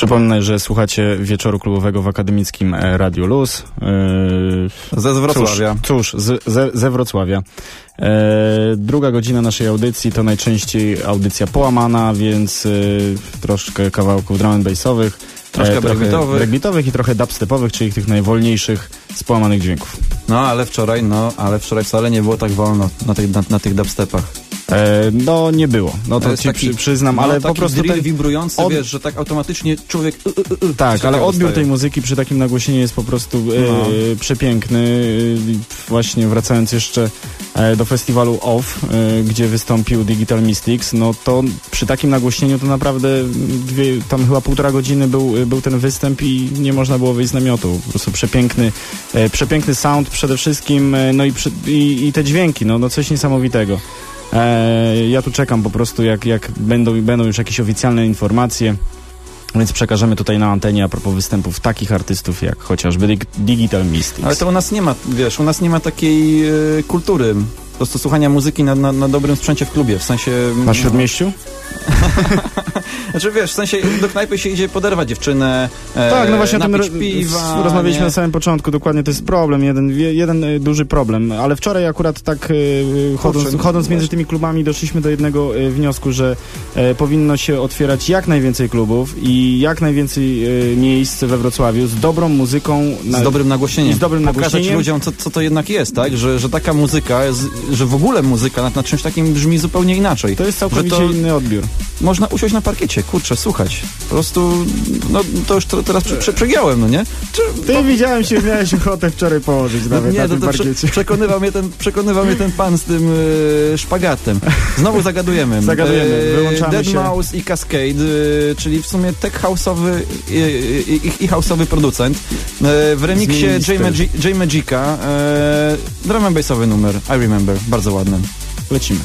Przypomnę, że słuchacie wieczoru klubowego w akademickim e, Radiu Luz. Yy, Ze Wrocławia. Cóż, cóż z, ze, ze Wrocławia. E, druga godzina naszej audycji to najczęściej audycja połamana, więc e, troszkę kawałków drum and bassowych. Troszkę breakbeatowych. breakbeatowych i trochę dubstepowych, czyli tych najwolniejszych z połamanych dźwięków. No, ale wczoraj, no, ale wczoraj wcale nie było tak wolno na, tych na, na tych dubstepach. E, no nie było, no to, jest ci taki- przy, przyznam, no, ale po prostu ten, wibrujący, od- wiesz, że tak automatycznie człowiek... y, y, y, Tak, się ale odbiór dostaje. tej muzyki przy takim nagłośnieniu jest po prostu e, No. przepiękny. Właśnie wracając jeszcze e, do festiwalu OFF, e, gdzie wystąpił Digital Mystics, no to przy takim nagłośnieniu to naprawdę dwie, tam chyba półtora godziny był, był ten występ i nie można było wyjść z namiotu. Po prostu przepiękny, przepiękny sound przede wszystkim, no i, przy, i, i te dźwięki, no, no coś niesamowitego. E, ja tu czekam po prostu, jak, jak będą, będą już jakieś oficjalne informacje. Więc przekażemy tutaj na antenie a propos występów takich artystów jak chociażby Dig- Digital Mystics. Ale to u nas nie ma, wiesz, u nas nie ma takiej e, kultury prostu słuchania muzyki na, na, na dobrym sprzęcie w klubie, w sensie... Na Śródmieściu? Znaczy wiesz, w sensie do knajpy się idzie poderwać dziewczynę, e, tak, no właśnie o tym piwa, rozmawialiśmy nie? na samym początku, dokładnie to jest problem, jeden, jeden y, duży problem, ale wczoraj akurat tak y, chodząc, Kurczę, chodząc między tymi klubami doszliśmy do jednego y, wniosku, że e, powinno się otwierać jak najwięcej klubów i jak najwięcej miejsc we Wrocławiu z dobrą muzyką. Z dobrym nagłośnieniem. z dobrym Pokazać nagłośnieniem. ludziom, co, co to jednak jest, tak? Że, że taka muzyka, jest, że w ogóle muzyka na, na czymś takim brzmi zupełnie inaczej. To jest całkowicie to- inny odbiór. Można usiąść na parkiecie, kurczę, słuchać. Po prostu, no to już to, teraz prze, prze, przegiąłem, no nie? Czy, Ty widziałem się, miałeś ochotę wczoraj położyć nawet nie, na to, tym to prze, parkiecie. przekonywał, mnie ten, przekonywał mnie ten pan z tym e, szpagatem. Znowu zagadujemy. Zagadujemy, wyłączamy Dead się. Mouse i Cascade, e, czyli w sumie tech house'owy i, i, i house'owy producent. E, w remiksie. J, Magi- J Magica e, drum and bassowy numer, I remember, bardzo ładny. Lecimy.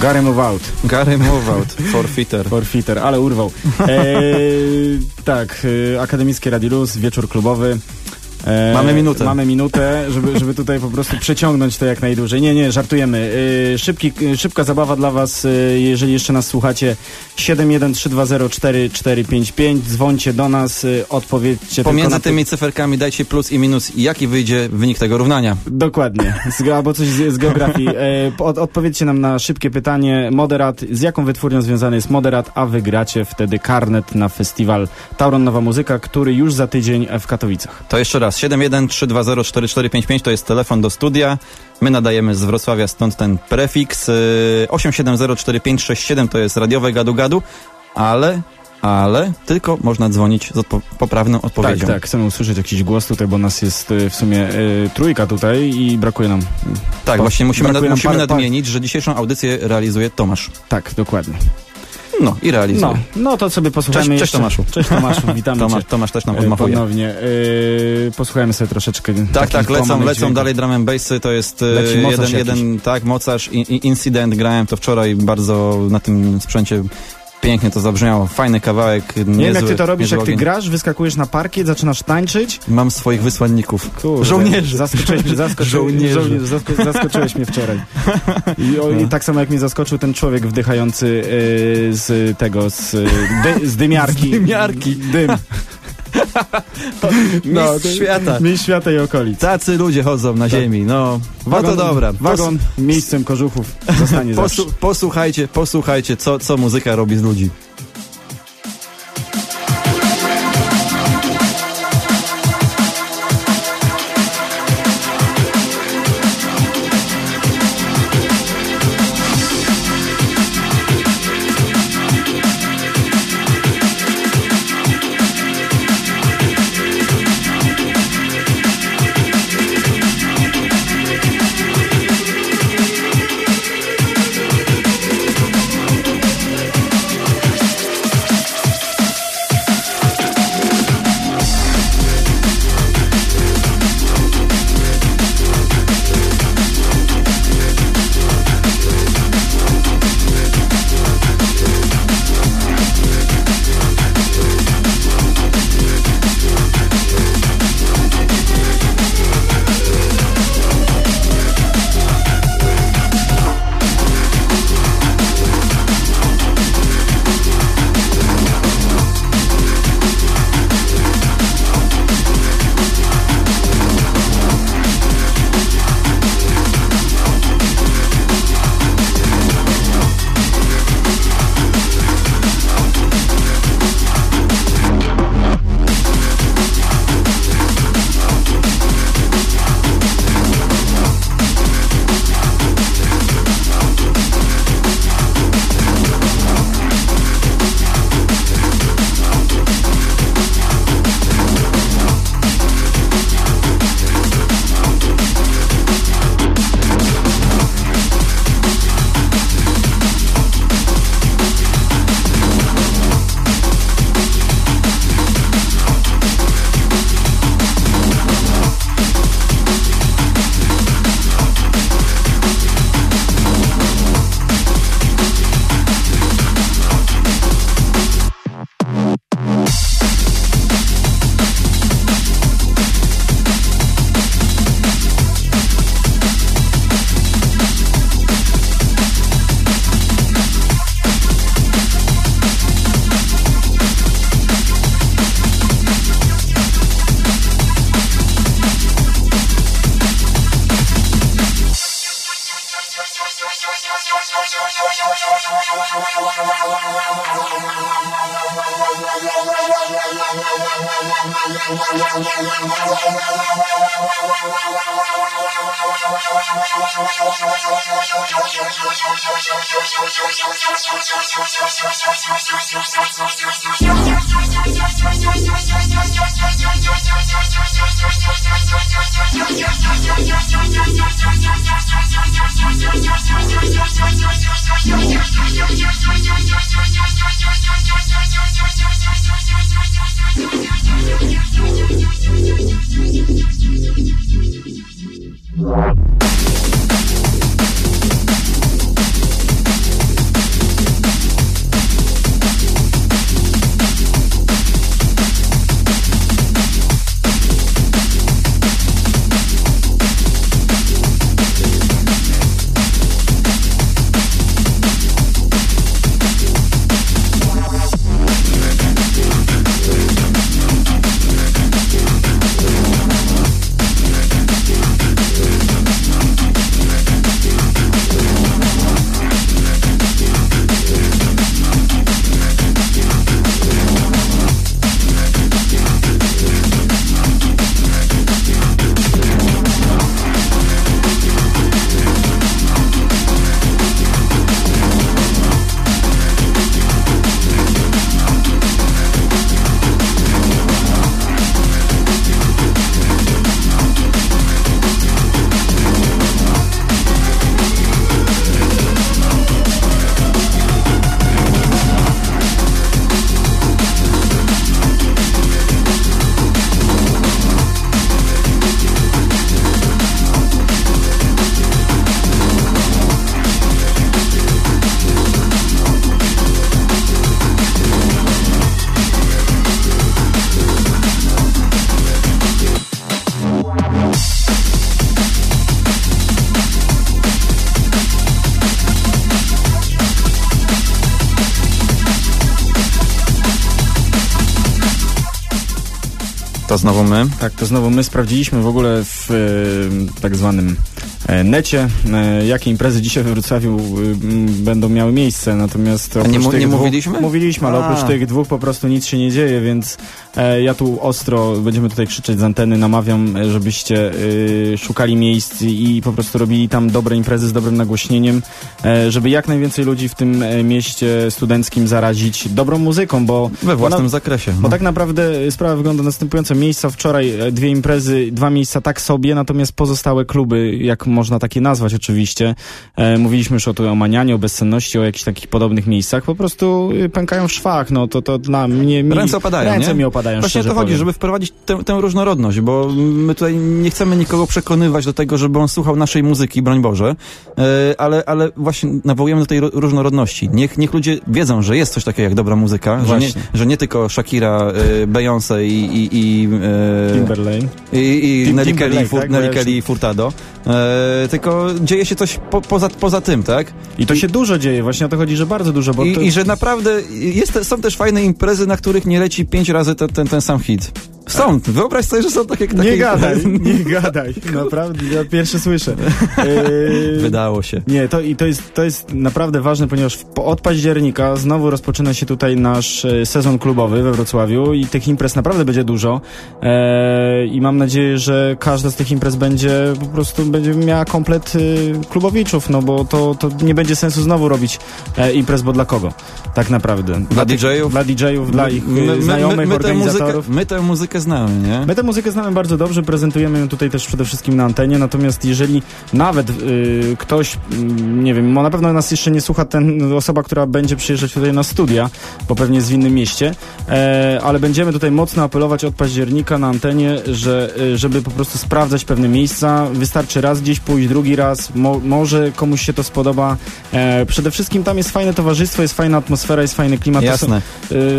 Gary Move Out. Gary Move Out, Forfeiter. Forfeiter, ale urwał. Eee, tak, e, Akademickie Radio Luz, wieczór klubowy. E, Mamy minutę. Mamy minutę, żeby, żeby tutaj po prostu przeciągnąć to jak najdłużej. Nie, nie, żartujemy. E, szybki, szybka zabawa dla Was, e, jeżeli jeszcze nas słuchacie. 713204455. Dzwońcie do nas, e, odpowiedzcie Pomiędzy tymi cyferkami dajcie plus i minus i jaki wyjdzie wynik tego równania. Dokładnie, z, albo coś z, z geografii. E, od, odpowiedzcie nam na szybkie pytanie. Moderat, z jaką wytwórnią związany jest Moderat, a wygracie wtedy karnet na festiwal Tauron Nowa Muzyka, który już za tydzień w Katowicach. To jeszcze raz, 713204455 to jest telefon do studia. My nadajemy z Wrocławia, stąd ten prefiks. Yy, 8704567 to jest radiowe gadu-gadu, ale, ale tylko można dzwonić z odpo- poprawną Tak, odpowiedzią. tak, chcemy usłyszeć jakiś głos tutaj, bo nas jest e, w sumie e, trójka tutaj i brakuje nam. Tak, Pa- właśnie musimy, nad, musimy parę- par- nadmienić, że dzisiejszą audycję realizuje Tomasz. Tak, dokładnie. No i realizuje. No, no to sobie posłuchajmy Cześć- cześć. Tomaszu. Cześć Tomaszu, witamy Tomasz, cię. Tomasz też nam e, odmachuje. Ponownie. E, posłuchajmy sobie troszeczkę. Tak, tak, lecą, lecą dźwięków. dalej drum and bassy, to jest e, Leci jeden, jeden, tak, mocarz, i, i incydent, grałem to wczoraj bardzo na tym sprzęcie pięknie to zabrzmiało, fajny kawałek, Nie wiem jak ty to robisz, jak ty ogień. grasz, wyskakujesz na parkiet, zaczynasz tańczyć. Mam swoich wysłanników. Kurde, Żołnierzy. Zaskoczyłeś mnie, zaskoczyłeś, Żołnierzy. żołnierz, zasko, zaskoczyłeś mnie wczoraj. I, o, I tak samo jak mnie zaskoczył ten człowiek wdychający y, z tego, z, dy, z dymiarki. Z dymiarki. Dym. Mistrz świata. Mistrz świata i okolic. Tacy ludzie chodzą na ziemi, no. no to dobra. Wagon miejscem kożuchów zostanie zawsze. posłuchajcie, posłuchajcie, co, co muzyka robi z ludzi. Znowu my. Tak, to znowu my sprawdziliśmy w ogóle w e, tak zwanym necie, e, jakie imprezy dzisiaj we Wrocławiu e, m, będą miały miejsce, natomiast nie oprócz mu- tych nie dwóch, mówiliśmy? Mówiliśmy, ale A. oprócz tych dwóch po prostu nic się nie dzieje, więc e, ja tu ostro będziemy tutaj krzyczeć z anteny, namawiam, e, żebyście e, szukali miejsc i po prostu robili tam dobre imprezy z dobrym nagłośnieniem, e, żeby jak najwięcej ludzi w tym e, mieście studenckim zarazić dobrą muzyką, bo We własnym ona- zakresie. bo tak naprawdę sprawa wygląda następująco. Miejsca wczoraj, e, dwie imprezy, dwa miejsca tak sobie, natomiast pozostałe kluby, jak można takie nazwać oczywiście, e, mówiliśmy już o, tu, o Manianie, o Bezsenności, o jakichś takich podobnych miejscach, po prostu y, pękają w szwach, no to, to dla mnie... Mi, Ręce opadają, Ręce nie? mi opadają, Właśnie o to chodzi, powiem. żeby wprowadzić tę, tę różnorodność, bo my tutaj nie chcemy nikogo przekonywać do tego, żeby on słuchał naszej muzyki, broń Boże, e, ale, ale właśnie nawołujemy do tej ro- różnorodności. Niech, niech ludzie wiedzą, że jest coś takiego jak dobra muzyka, że nie, że nie tylko Shakira, e, Beyoncé i, i, i, e, Timberlane. i, i Tim- Nelly, Kelly, i Fur, tak? Nelly Kelly Furtado, tylko dzieje się coś po, poza, poza tym, tak? I to się dużo dzieje, właśnie o to chodzi, że bardzo dużo, bo I, to... I że naprawdę jest, są też fajne imprezy, na których nie leci pięć razy ten, ten, ten sam hit. Są, wyobraź sobie, że są takie... takie Nie gadaj, nie gadaj, naprawdę, ja pierwszy słyszę. Yy, Wydało się. Nie, to, i to jest, to jest naprawdę ważne, ponieważ w, od października znowu rozpoczyna się tutaj nasz e, sezon klubowy we Wrocławiu i tych imprez naprawdę będzie dużo e, i mam nadzieję, że każda z tych imprez będzie po prostu będzie miała komplet y, klubowiczów, no bo to, to nie będzie sensu znowu robić imprez, bo dla kogo? Tak naprawdę. Dla tych- DJ-ów? Dla DJ-ów, dla ich y, znajomych, my, muzykę, organizatorów. my tę muzykę znamy, nie? My tę muzykę znamy bardzo dobrze, prezentujemy ją tutaj też przede wszystkim na antenie, natomiast jeżeli nawet y, ktoś, mm, nie wiem, bo na pewno nas jeszcze nie słucha ten osoba, która będzie przyjeżdżać tutaj na studia, bo pewnie jest w innym mieście, e, ale będziemy tutaj mocno apelować od października na antenie, że, y, żeby po prostu sprawdzać pewne miejsca, wystarczy raz gdzieś pójść, drugi raz, mo, może komuś się to spodoba. E, przede wszystkim tam jest fajne towarzystwo, jest fajna atmosfera, jest fajny klimat. To są, Jasne.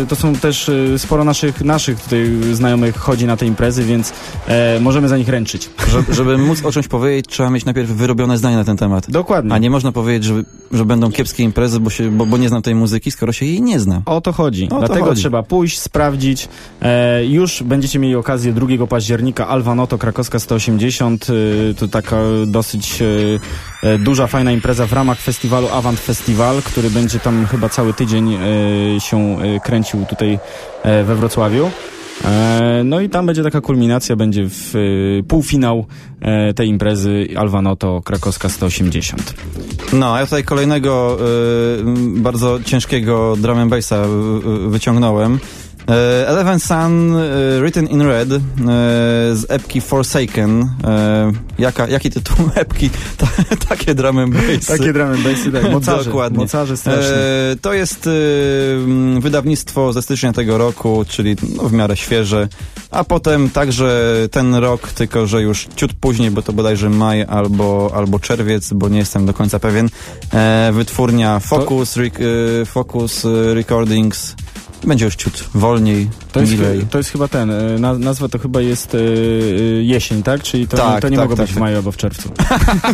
Y, To są też y, sporo naszych, naszych tutaj znajomych chodzi na te imprezy, więc e, możemy za nich ręczyć. Że, żeby móc o czymś powiedzieć, trzeba mieć najpierw wyrobione zdanie na ten temat. Dokładnie. A nie można powiedzieć, że, że będą kiepskie imprezy, bo, się, bo, bo nie znam tej muzyki, skoro się jej nie zna. O to chodzi. to Dlatego chodzi. trzeba pójść, sprawdzić. E, już będziecie mieli okazję 2 października Alvanoto Krakowska 180. Y, to taka dosyć e, e, duża, fajna impreza w ramach festiwalu Avant Festival, który będzie tam chyba cały tydzień e, się e, kręcił tutaj e, we Wrocławiu. E, No i tam będzie taka kulminacja, będzie w e, półfinał e, tej imprezy Alvanoto Krakowska 180. No, ja tutaj kolejnego bardzo ciężkiego drum and bassa wyciągnąłem. E, Eleven Sun, y, Written in Red, y, z epki Forsaken. E, jaka, jaki tytuł epki? Ta, takie and bassy. Takie and bassy, tak, mocarze, Dokładnie. mocarze. E, to jest wydawnictwo ze stycznia tego roku, czyli no, w miarę świeże. A potem także ten rok, tylko że już ciut później, bo to bodajże maj albo, albo czerwiec, bo nie jestem do końca pewien. E, wytwórnia Focus, Focus Recordings. Będzie już ciut wolniej, To jest, to jest chyba ten, e, na, nazwa to chyba jest e, jesień, tak? Czyli to, Tak, to nie tak, mogło tak, być w tak. maju albo w czerwcu.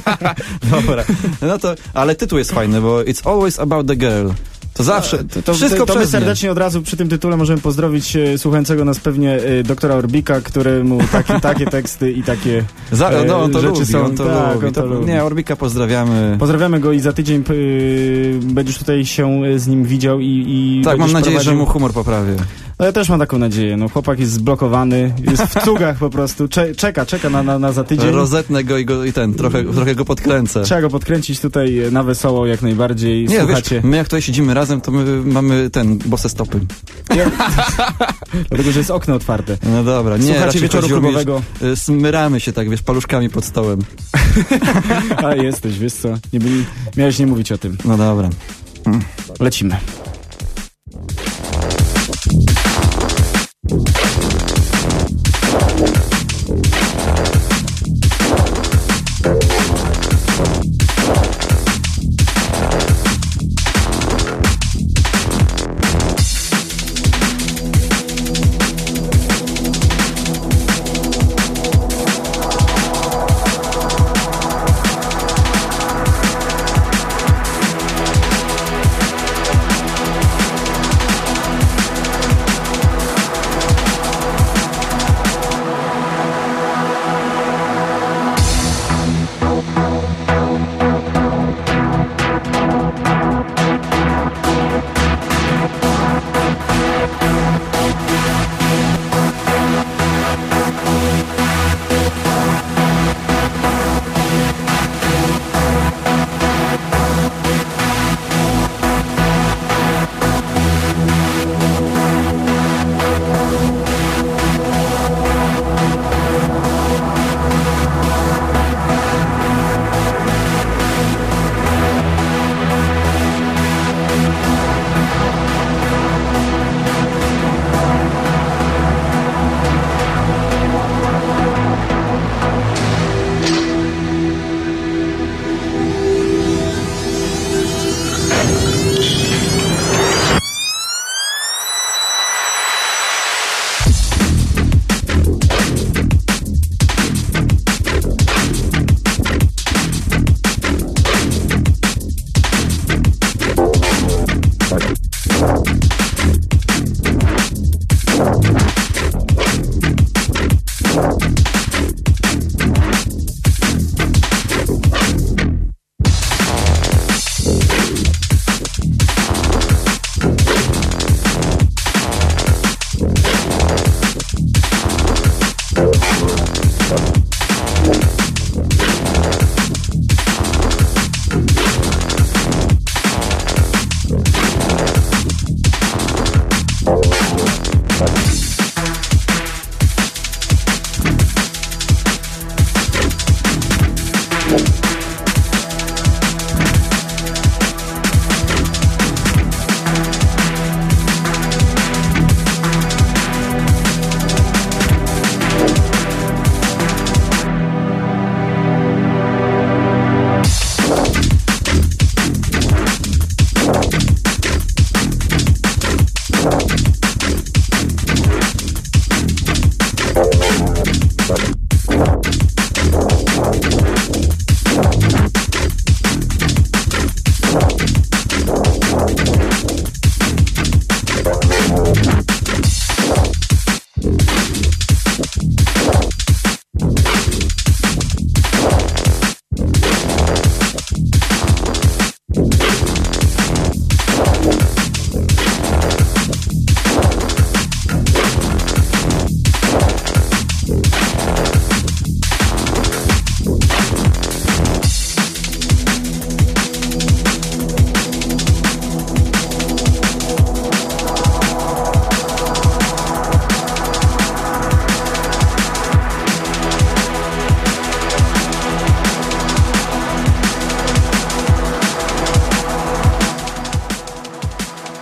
Dobra. No to, ale tytuł jest fajny, bo It's Always About the Girl. To zawsze, To, to, wszystko to, to my serdecznie od razu przy tym tytule możemy pozdrowić e, słuchającego nas pewnie e, doktora Orbika, któremu takie, takie teksty i takie Za, e, no, on to rzeczy lubi, są. on to tak, lubi. on to lubi. nie, Orbika pozdrawiamy. Pozdrawiamy go i za tydzień y, będziesz tutaj się e, z nim widział i, i tak, mam nadzieję, prowadził... że mu humor poprawię. No ja też mam taką nadzieję. No chłopak jest zblokowany, jest w cugach po prostu, cze, czeka, czeka na, na, na za tydzień. Rozetnę go i, go i ten, trochę, trochę go podkręcę. Trzeba go podkręcić tutaj na wesoło jak najbardziej. Nie, Słuchacie. wiesz, my jak tutaj siedzimy razem, to my mamy ten, bose stopy. Dlatego, że jest okno otwarte. No dobra, nie, Słuchacie wieczoru klubowego. y, Smyramy się tak, wiesz, paluszkami pod stołem. A jesteś, wiesz co? Nie, miałeś nie mówić o tym. No dobra. Lecimy. Thank you.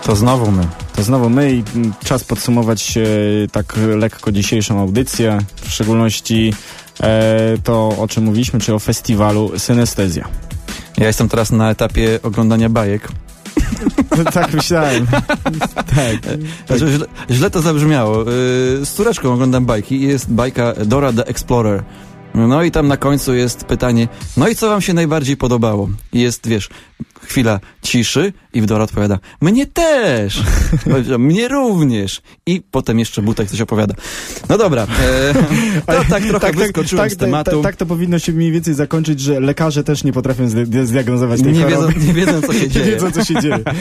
To znowu my. To znowu my i mm, czas podsumować e, tak lekko dzisiejszą audycję, w szczególności e, to, o czym mówiliśmy, czyli o festiwalu Synestezja. Ja jestem teraz na etapie oglądania bajek. tak myślałem. tak. Znaczy, źle, źle to zabrzmiało. Yy, z córeczką oglądam bajki i jest bajka Dora the Explorer. No i tam na końcu jest pytanie, no i co wam się najbardziej podobało? I jest, wiesz, chwila ciszy i Dora odpowiada, mnie też! Mnie również! I potem jeszcze Butek coś opowiada. No dobra, e, to tak trochę wyskoczyłem z tematu. Tak, tak to powinno się mniej więcej zakończyć, że lekarze też nie potrafią zdi- zdiagnozować tej nie choroby. wiedzą, nie wiedzą, co się Nie dzieje. wiedzą, co się dzieje.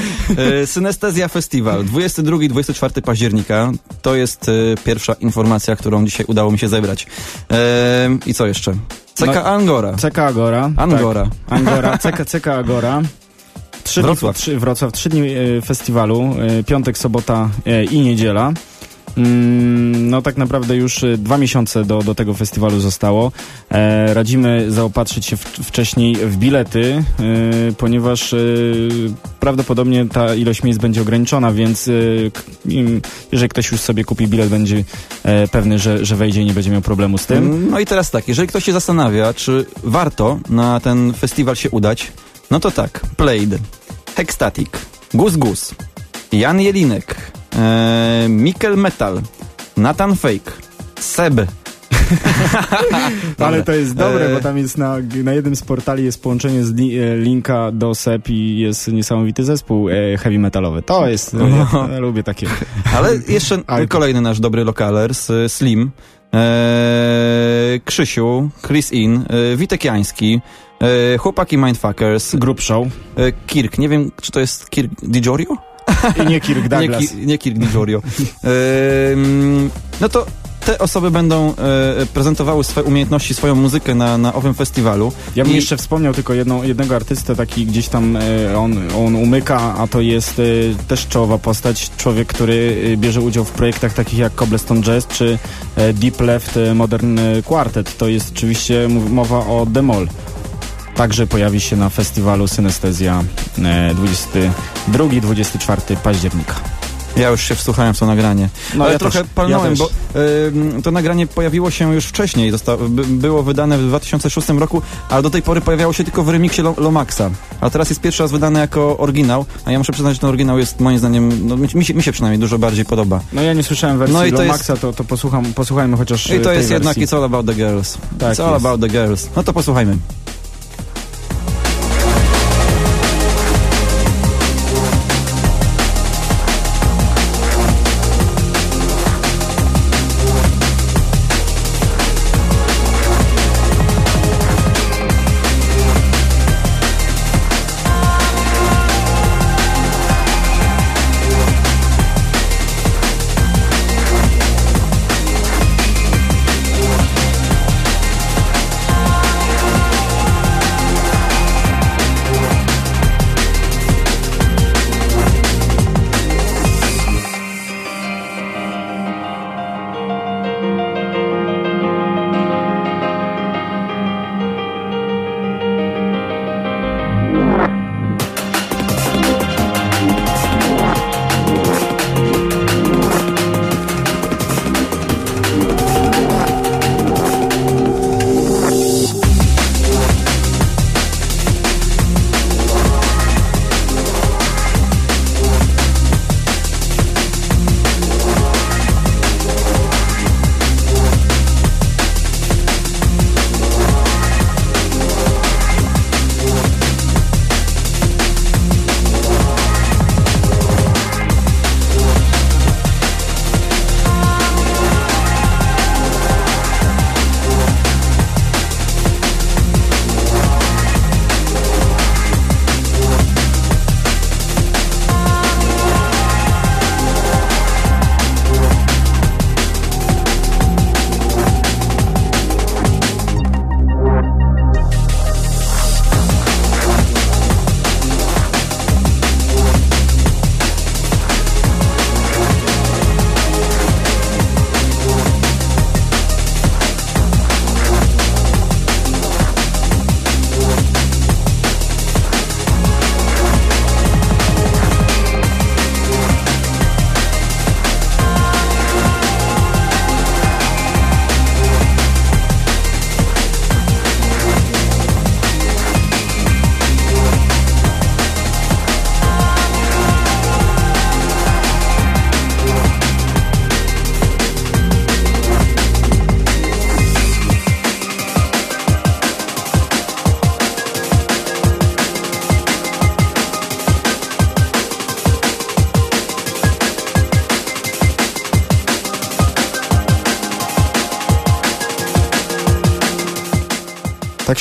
E, Synestezja Festiwal, 22-24 października. To jest e, pierwsza informacja, którą dzisiaj udało mi się zebrać. E, I co jeszcze? CK Angora. CK Agora. Angora. Tak, Angora, CK, CK Agora. Trzy Wrocław. Dni, trzy, Wrocław, trzy dni e, festiwalu, e, piątek, sobota e, i niedziela. Mm, No tak naprawdę już dwa miesiące do, do tego festiwalu zostało. E, radzimy zaopatrzyć się w, wcześniej w bilety, e, ponieważ e, prawdopodobnie ta ilość miejsc będzie ograniczona, więc jeżeli ktoś już sobie kupi bilet, będzie pewny, że, że wejdzie i nie będzie miał problemu z tym. No i teraz tak, jeżeli ktoś się zastanawia, czy warto na ten festiwal się udać, no to tak, Played, Hextatic, Gus Gus, Jan Jelinek, e, Mikkel Metal, Nathan Fake, Seb. Ale to jest dobre, E, bo tam jest na, na jednym z portali jest połączenie z li, e, linka do SEP i jest niesamowity zespół e, heavy metalowy. To jest, No. ja, ja lubię takie. Ale jeszcze kolejny nasz dobry lokalers, e, Slim, Krzysiu, Chris In, Witek Jański, chłopaki Mindfuckers, Group show. e, Kirk, nie wiem, czy to jest Kirk DiGiorio? I nie Kirk Douglas. Nie, Ki- nie Kirk DiGiorio. No to te osoby będą e, prezentowały swoje umiejętności, swoją muzykę na, na owym festiwalu. Ja bym I- jeszcze wspomniał tylko jedną, jednego artystę, taki gdzieś tam e, on, on umyka, a to jest e, też czołowa postać, człowiek, który e, bierze udział w projektach takich jak Cobblestone Jazz czy e, Deep Left e, Modern Quartet. To jest oczywiście mowa o Demol. Także pojawi się na festiwalu Synestezja e, 22-24 października. Ja już się wsłuchałem w to nagranie. No, Ale ja trochę też, palnąłem, ja bo ym, to nagranie pojawiło się już wcześniej. Zosta- by, było wydane w 2006 roku, ale do tej pory pojawiało się tylko w remiksie Lo- Lomaxa. A teraz jest pierwszy raz wydane jako oryginał, a ja muszę przyznać, że ten oryginał jest moim zdaniem, no, mi, się, mi się przynajmniej dużo bardziej podoba. No ja nie słyszałem wersji No i to Lomaxa, to, to posłucham, posłuchajmy chociaż I e, to tej jest jednak wersji. It's All About the Girls. Tak it's All jest. About the Girls. No to posłuchajmy.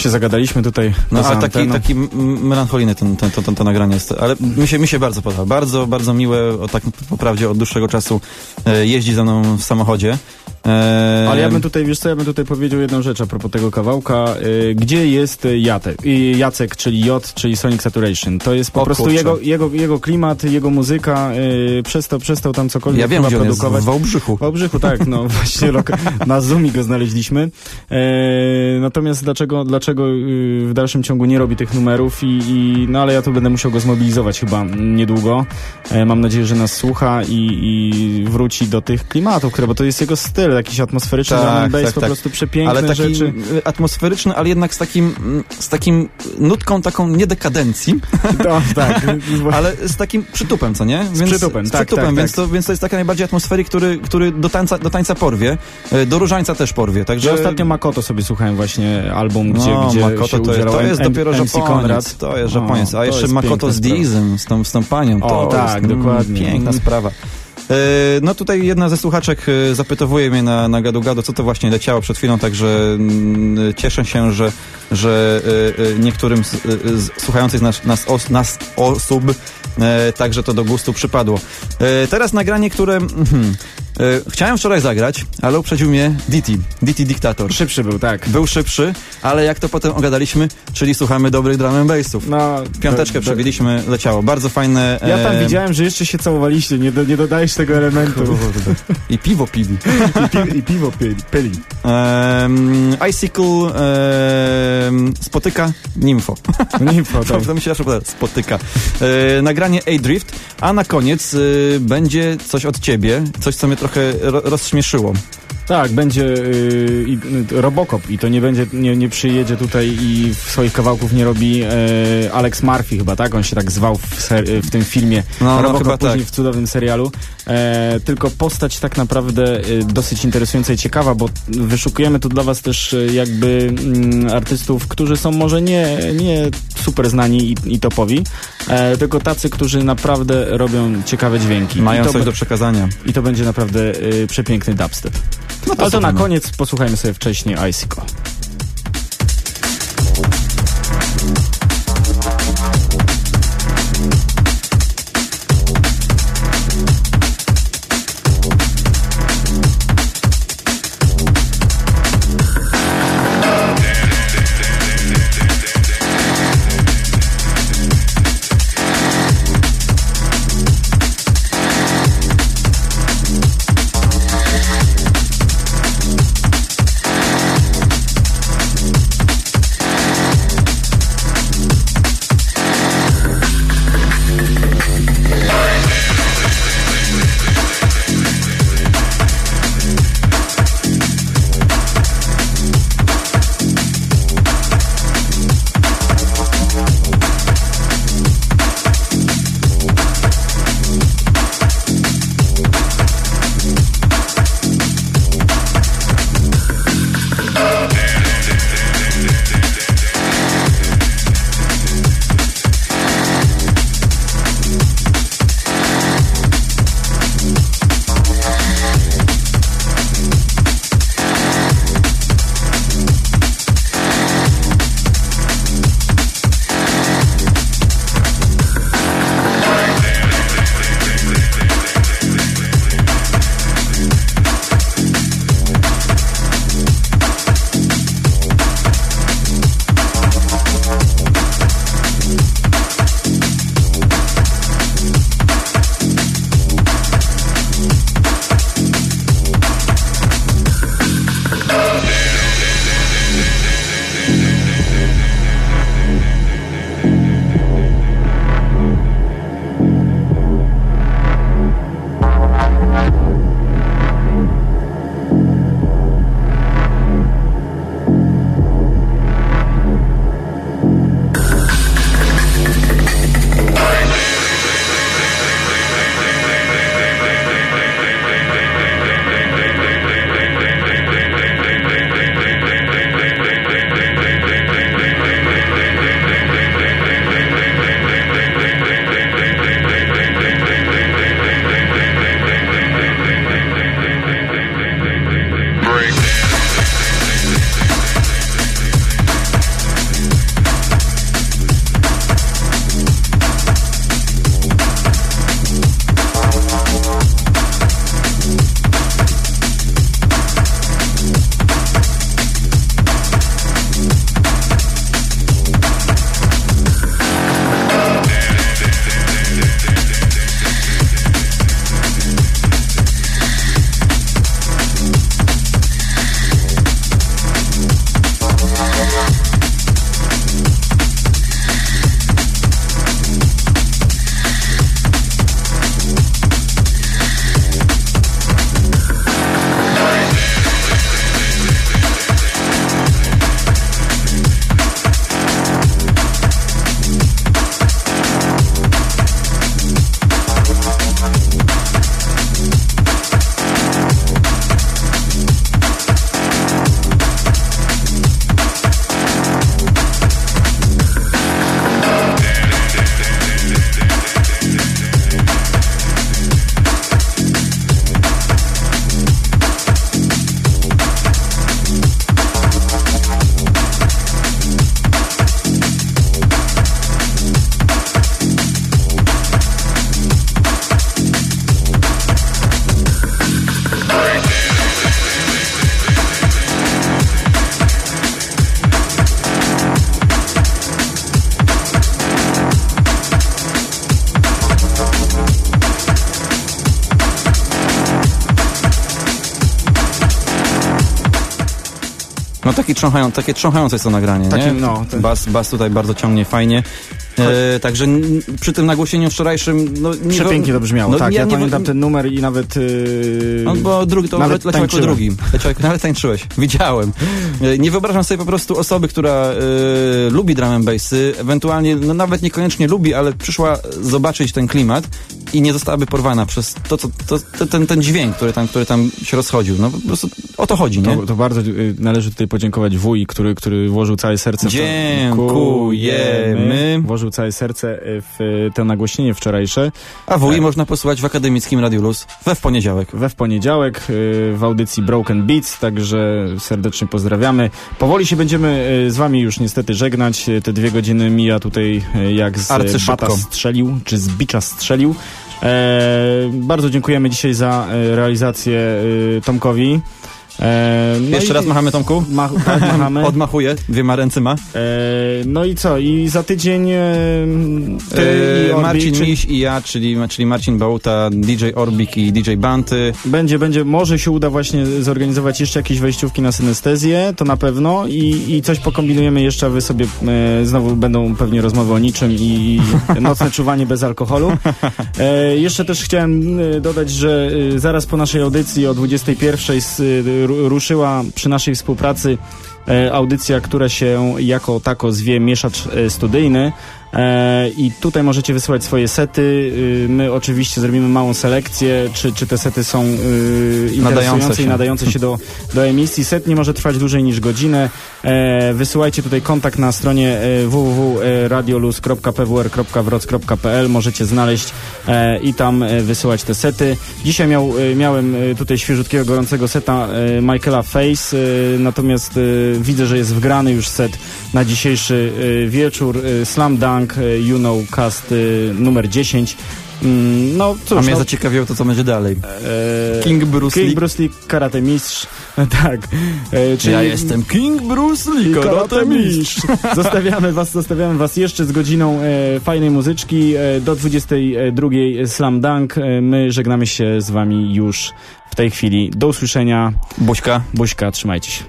Się zagadaliśmy tutaj. No ale taki, anteną. taki melancholijny ten, ten, to, to, nagranie jest, ale mi się, mi się bardzo podoba. Bardzo, bardzo miłe, o tak po prawdzie od dłuższego czasu e, jeździ za mną w samochodzie. E, Ale ja bym tutaj, wiesz co, ja bym tutaj powiedział jedną rzecz a propos tego kawałka. Y, gdzie jest Jate, y, Jacek, czyli J, czyli Sonic Saturation? To jest po O prostu kurczę. jego, jego, jego klimat, jego muzyka. Y, przestał, przestał tam cokolwiek Ja wiem, gdzie on jest, produkować. w Wałbrzychu. W Wałbrzychu, tak, no właśnie na Zumi go znaleźliśmy. E, natomiast dlaczego, dlaczego y, w dalszym ciągu nie robi tych numerów i, i no ale ja tu będę musiał go zmobilizować chyba niedługo. E, mam nadzieję, że nas słucha i, i wróci do tych klimatów, które, bo to jest jego styl, jakiś atmosferyczny Tak, drum bass, tak, po tak. prostu przepiękne ale taki rzeczy. y, atmosferyczny, ale jednak z takim, mm, z takim nutką taką niedekadencji, To, tak, ale z takim przytupem, co nie? Więc, przytupem, z tak, przytupem, tak, więc, tak. To, więc to jest taka najbardziej atmosfery, który, który do, tańca, do tańca porwie, y, do różańca też porwie, także... Że ostatnio Makoto sobie słuchałem właśnie album, gdzie, no, gdzie Makoto się to, udzielał to jest dopiero MC Japoniec, Konrad. to jest Japoniec, a to jeszcze jest Makoto z. Deizem, z tą, z tą panią, to O, tak, jest mm, dokładnie. piękna Mm. sprawa. E, No tutaj jedna ze słuchaczek e, zapytowuje mnie na, na gadu gadu, co to właśnie leciało przed chwilą, także mm, cieszę się, że, że e, niektórym z, z słuchających nas, nas, os, nas osób także to do gustu przypadło. Teraz nagranie, które mhm, chciałem wczoraj zagrać, ale uprzedził mnie Diti, Diti Diktator. Szybszy był, tak. Był szybszy, ale jak to potem ogadaliśmy, czyli słuchamy dobrych drum and bassów. No, Piąteczkę do- przebiliśmy, leciało. Bardzo fajne. Ja tam e, widziałem, że jeszcze się całowaliście, nie, do, nie dodajesz tego elementu. I piwo pili. I, pi, I piwo pili. pili. Um, Icicle em, spotyka Nimfo. Nie tak. To, to mi się zawsze podoba. Spotyka. E, nagranie A-Drift, a na koniec e, będzie coś od ciebie, coś, co mnie trochę ro, rozśmieszyło. Tak, będzie y, y, Robocop i to nie będzie, nie, nie przyjedzie tutaj i w swoich kawałków nie robi y, Alex Murphy chyba, tak? On się tak zwał w, w tym filmie No, no, Robocop chyba później tak. w cudownym serialu. E, tylko postać tak naprawdę y, dosyć interesująca i ciekawa, bo wyszukujemy tu dla was też y, jakby mm, artystów, którzy są może nie, nie super znani i, i topowi, e, tylko tacy, którzy naprawdę robią ciekawe dźwięki. Mają coś do przekazania. I to będzie naprawdę przepiękny dubstep. No Ale to na koniec posłuchajmy sobie wcześniej Icicle. Taki trząchają, takie trząchające jest to nagranie, Takie, nie? no, te- Bas, bas tutaj bardzo ciągnie fajnie. E, także przy tym nagłośnieniu wczorajszym... No, nie Przepięknie to brzmiało, no, tak. Ja, nie- pamiętam ten numer i nawet... Yy, No bo drugi to nawet le, leciał jako drugim. Leciał, jako- nawet tańczyłeś. Widziałem. E, Nie wyobrażam sobie po prostu osoby, która e, lubi drum and bassy, ewentualnie, no nawet niekoniecznie lubi, ale przyszła zobaczyć ten klimat i nie zostałaby porwana przez to, co, to, to, ten, ten dźwięk, który tam, który tam się rozchodził. No po prostu o to chodzi, nie? To, to bardzo y, należy tutaj podziękować wuj, który, który włożył całe serce w to. Dziękujemy. Włożył całe serce y, w y, to nagłośnienie wczorajsze. A WI można posłuchać w akademickim Radiu Luz we w poniedziałek. We w poniedziałek y, w audycji Broken Beats, także serdecznie pozdrawiamy. Powoli się będziemy y, z wami już niestety żegnać. Te dwie godziny mija tutaj jak z bata strzelił, czy z bicza strzelił. E, bardzo dziękujemy dzisiaj za e, realizację y, Tomkowi. E, no Jeszcze i- raz machamy Tomku. Mach, tak, machamy. Odmachuję dwiema ręcyma. E, no i co? I za tydzień e, ty i E, Orbik, Marcin czy- Miś i ja, czyli, czyli Marcin Bałuta, DJ Orbik i DJ Banty. Będzie, będzie, może się uda właśnie zorganizować jeszcze jakieś wejściówki na synestezję, to na pewno i, i coś pokombinujemy jeszcze, a wy sobie e, znowu będą pewnie rozmowy o niczym i nocne czuwanie bez alkoholu. Jeszcze też chciałem dodać, że zaraz po naszej audycji o 21 s, e, ru- ruszyła przy naszej współpracy e, audycja, która się jako tako zwie Mieszacz e, Studyjny. E, I tutaj możecie wysyłać swoje sety. Y, My oczywiście zrobimy małą selekcję, czy, czy te sety są y, interesujące i nadające się do, do emisji. Set nie może trwać dłużej niż godzinę. E, wysyłajcie tutaj kontakt na stronie e, www.radiolus.pwr.wroc.pl Możecie znaleźć i tam wysyłać te sety. Dzisiaj miał, miałem tutaj świeżutkiego, gorącego seta Michaela Face, natomiast widzę, że jest wgrany już set na dzisiejszy wieczór. Slam Dunk, e, You Know Cast e, numer 10. Mm, No cóż, A mnie no, zaciekawiło to, co będzie dalej. e, King Bruce King Lee. Bruce Lee, karate mistrz. tak. E, czyli- Ja jestem King Bruce Lee, karate mistrz. zostawiamy was, zostawiamy was jeszcze z godziną e, fajnej muzyczki e, do 22 Slam Dunk. E, my żegnamy się z wami już w tej chwili. Do usłyszenia. Buźka. Buźka, trzymajcie się.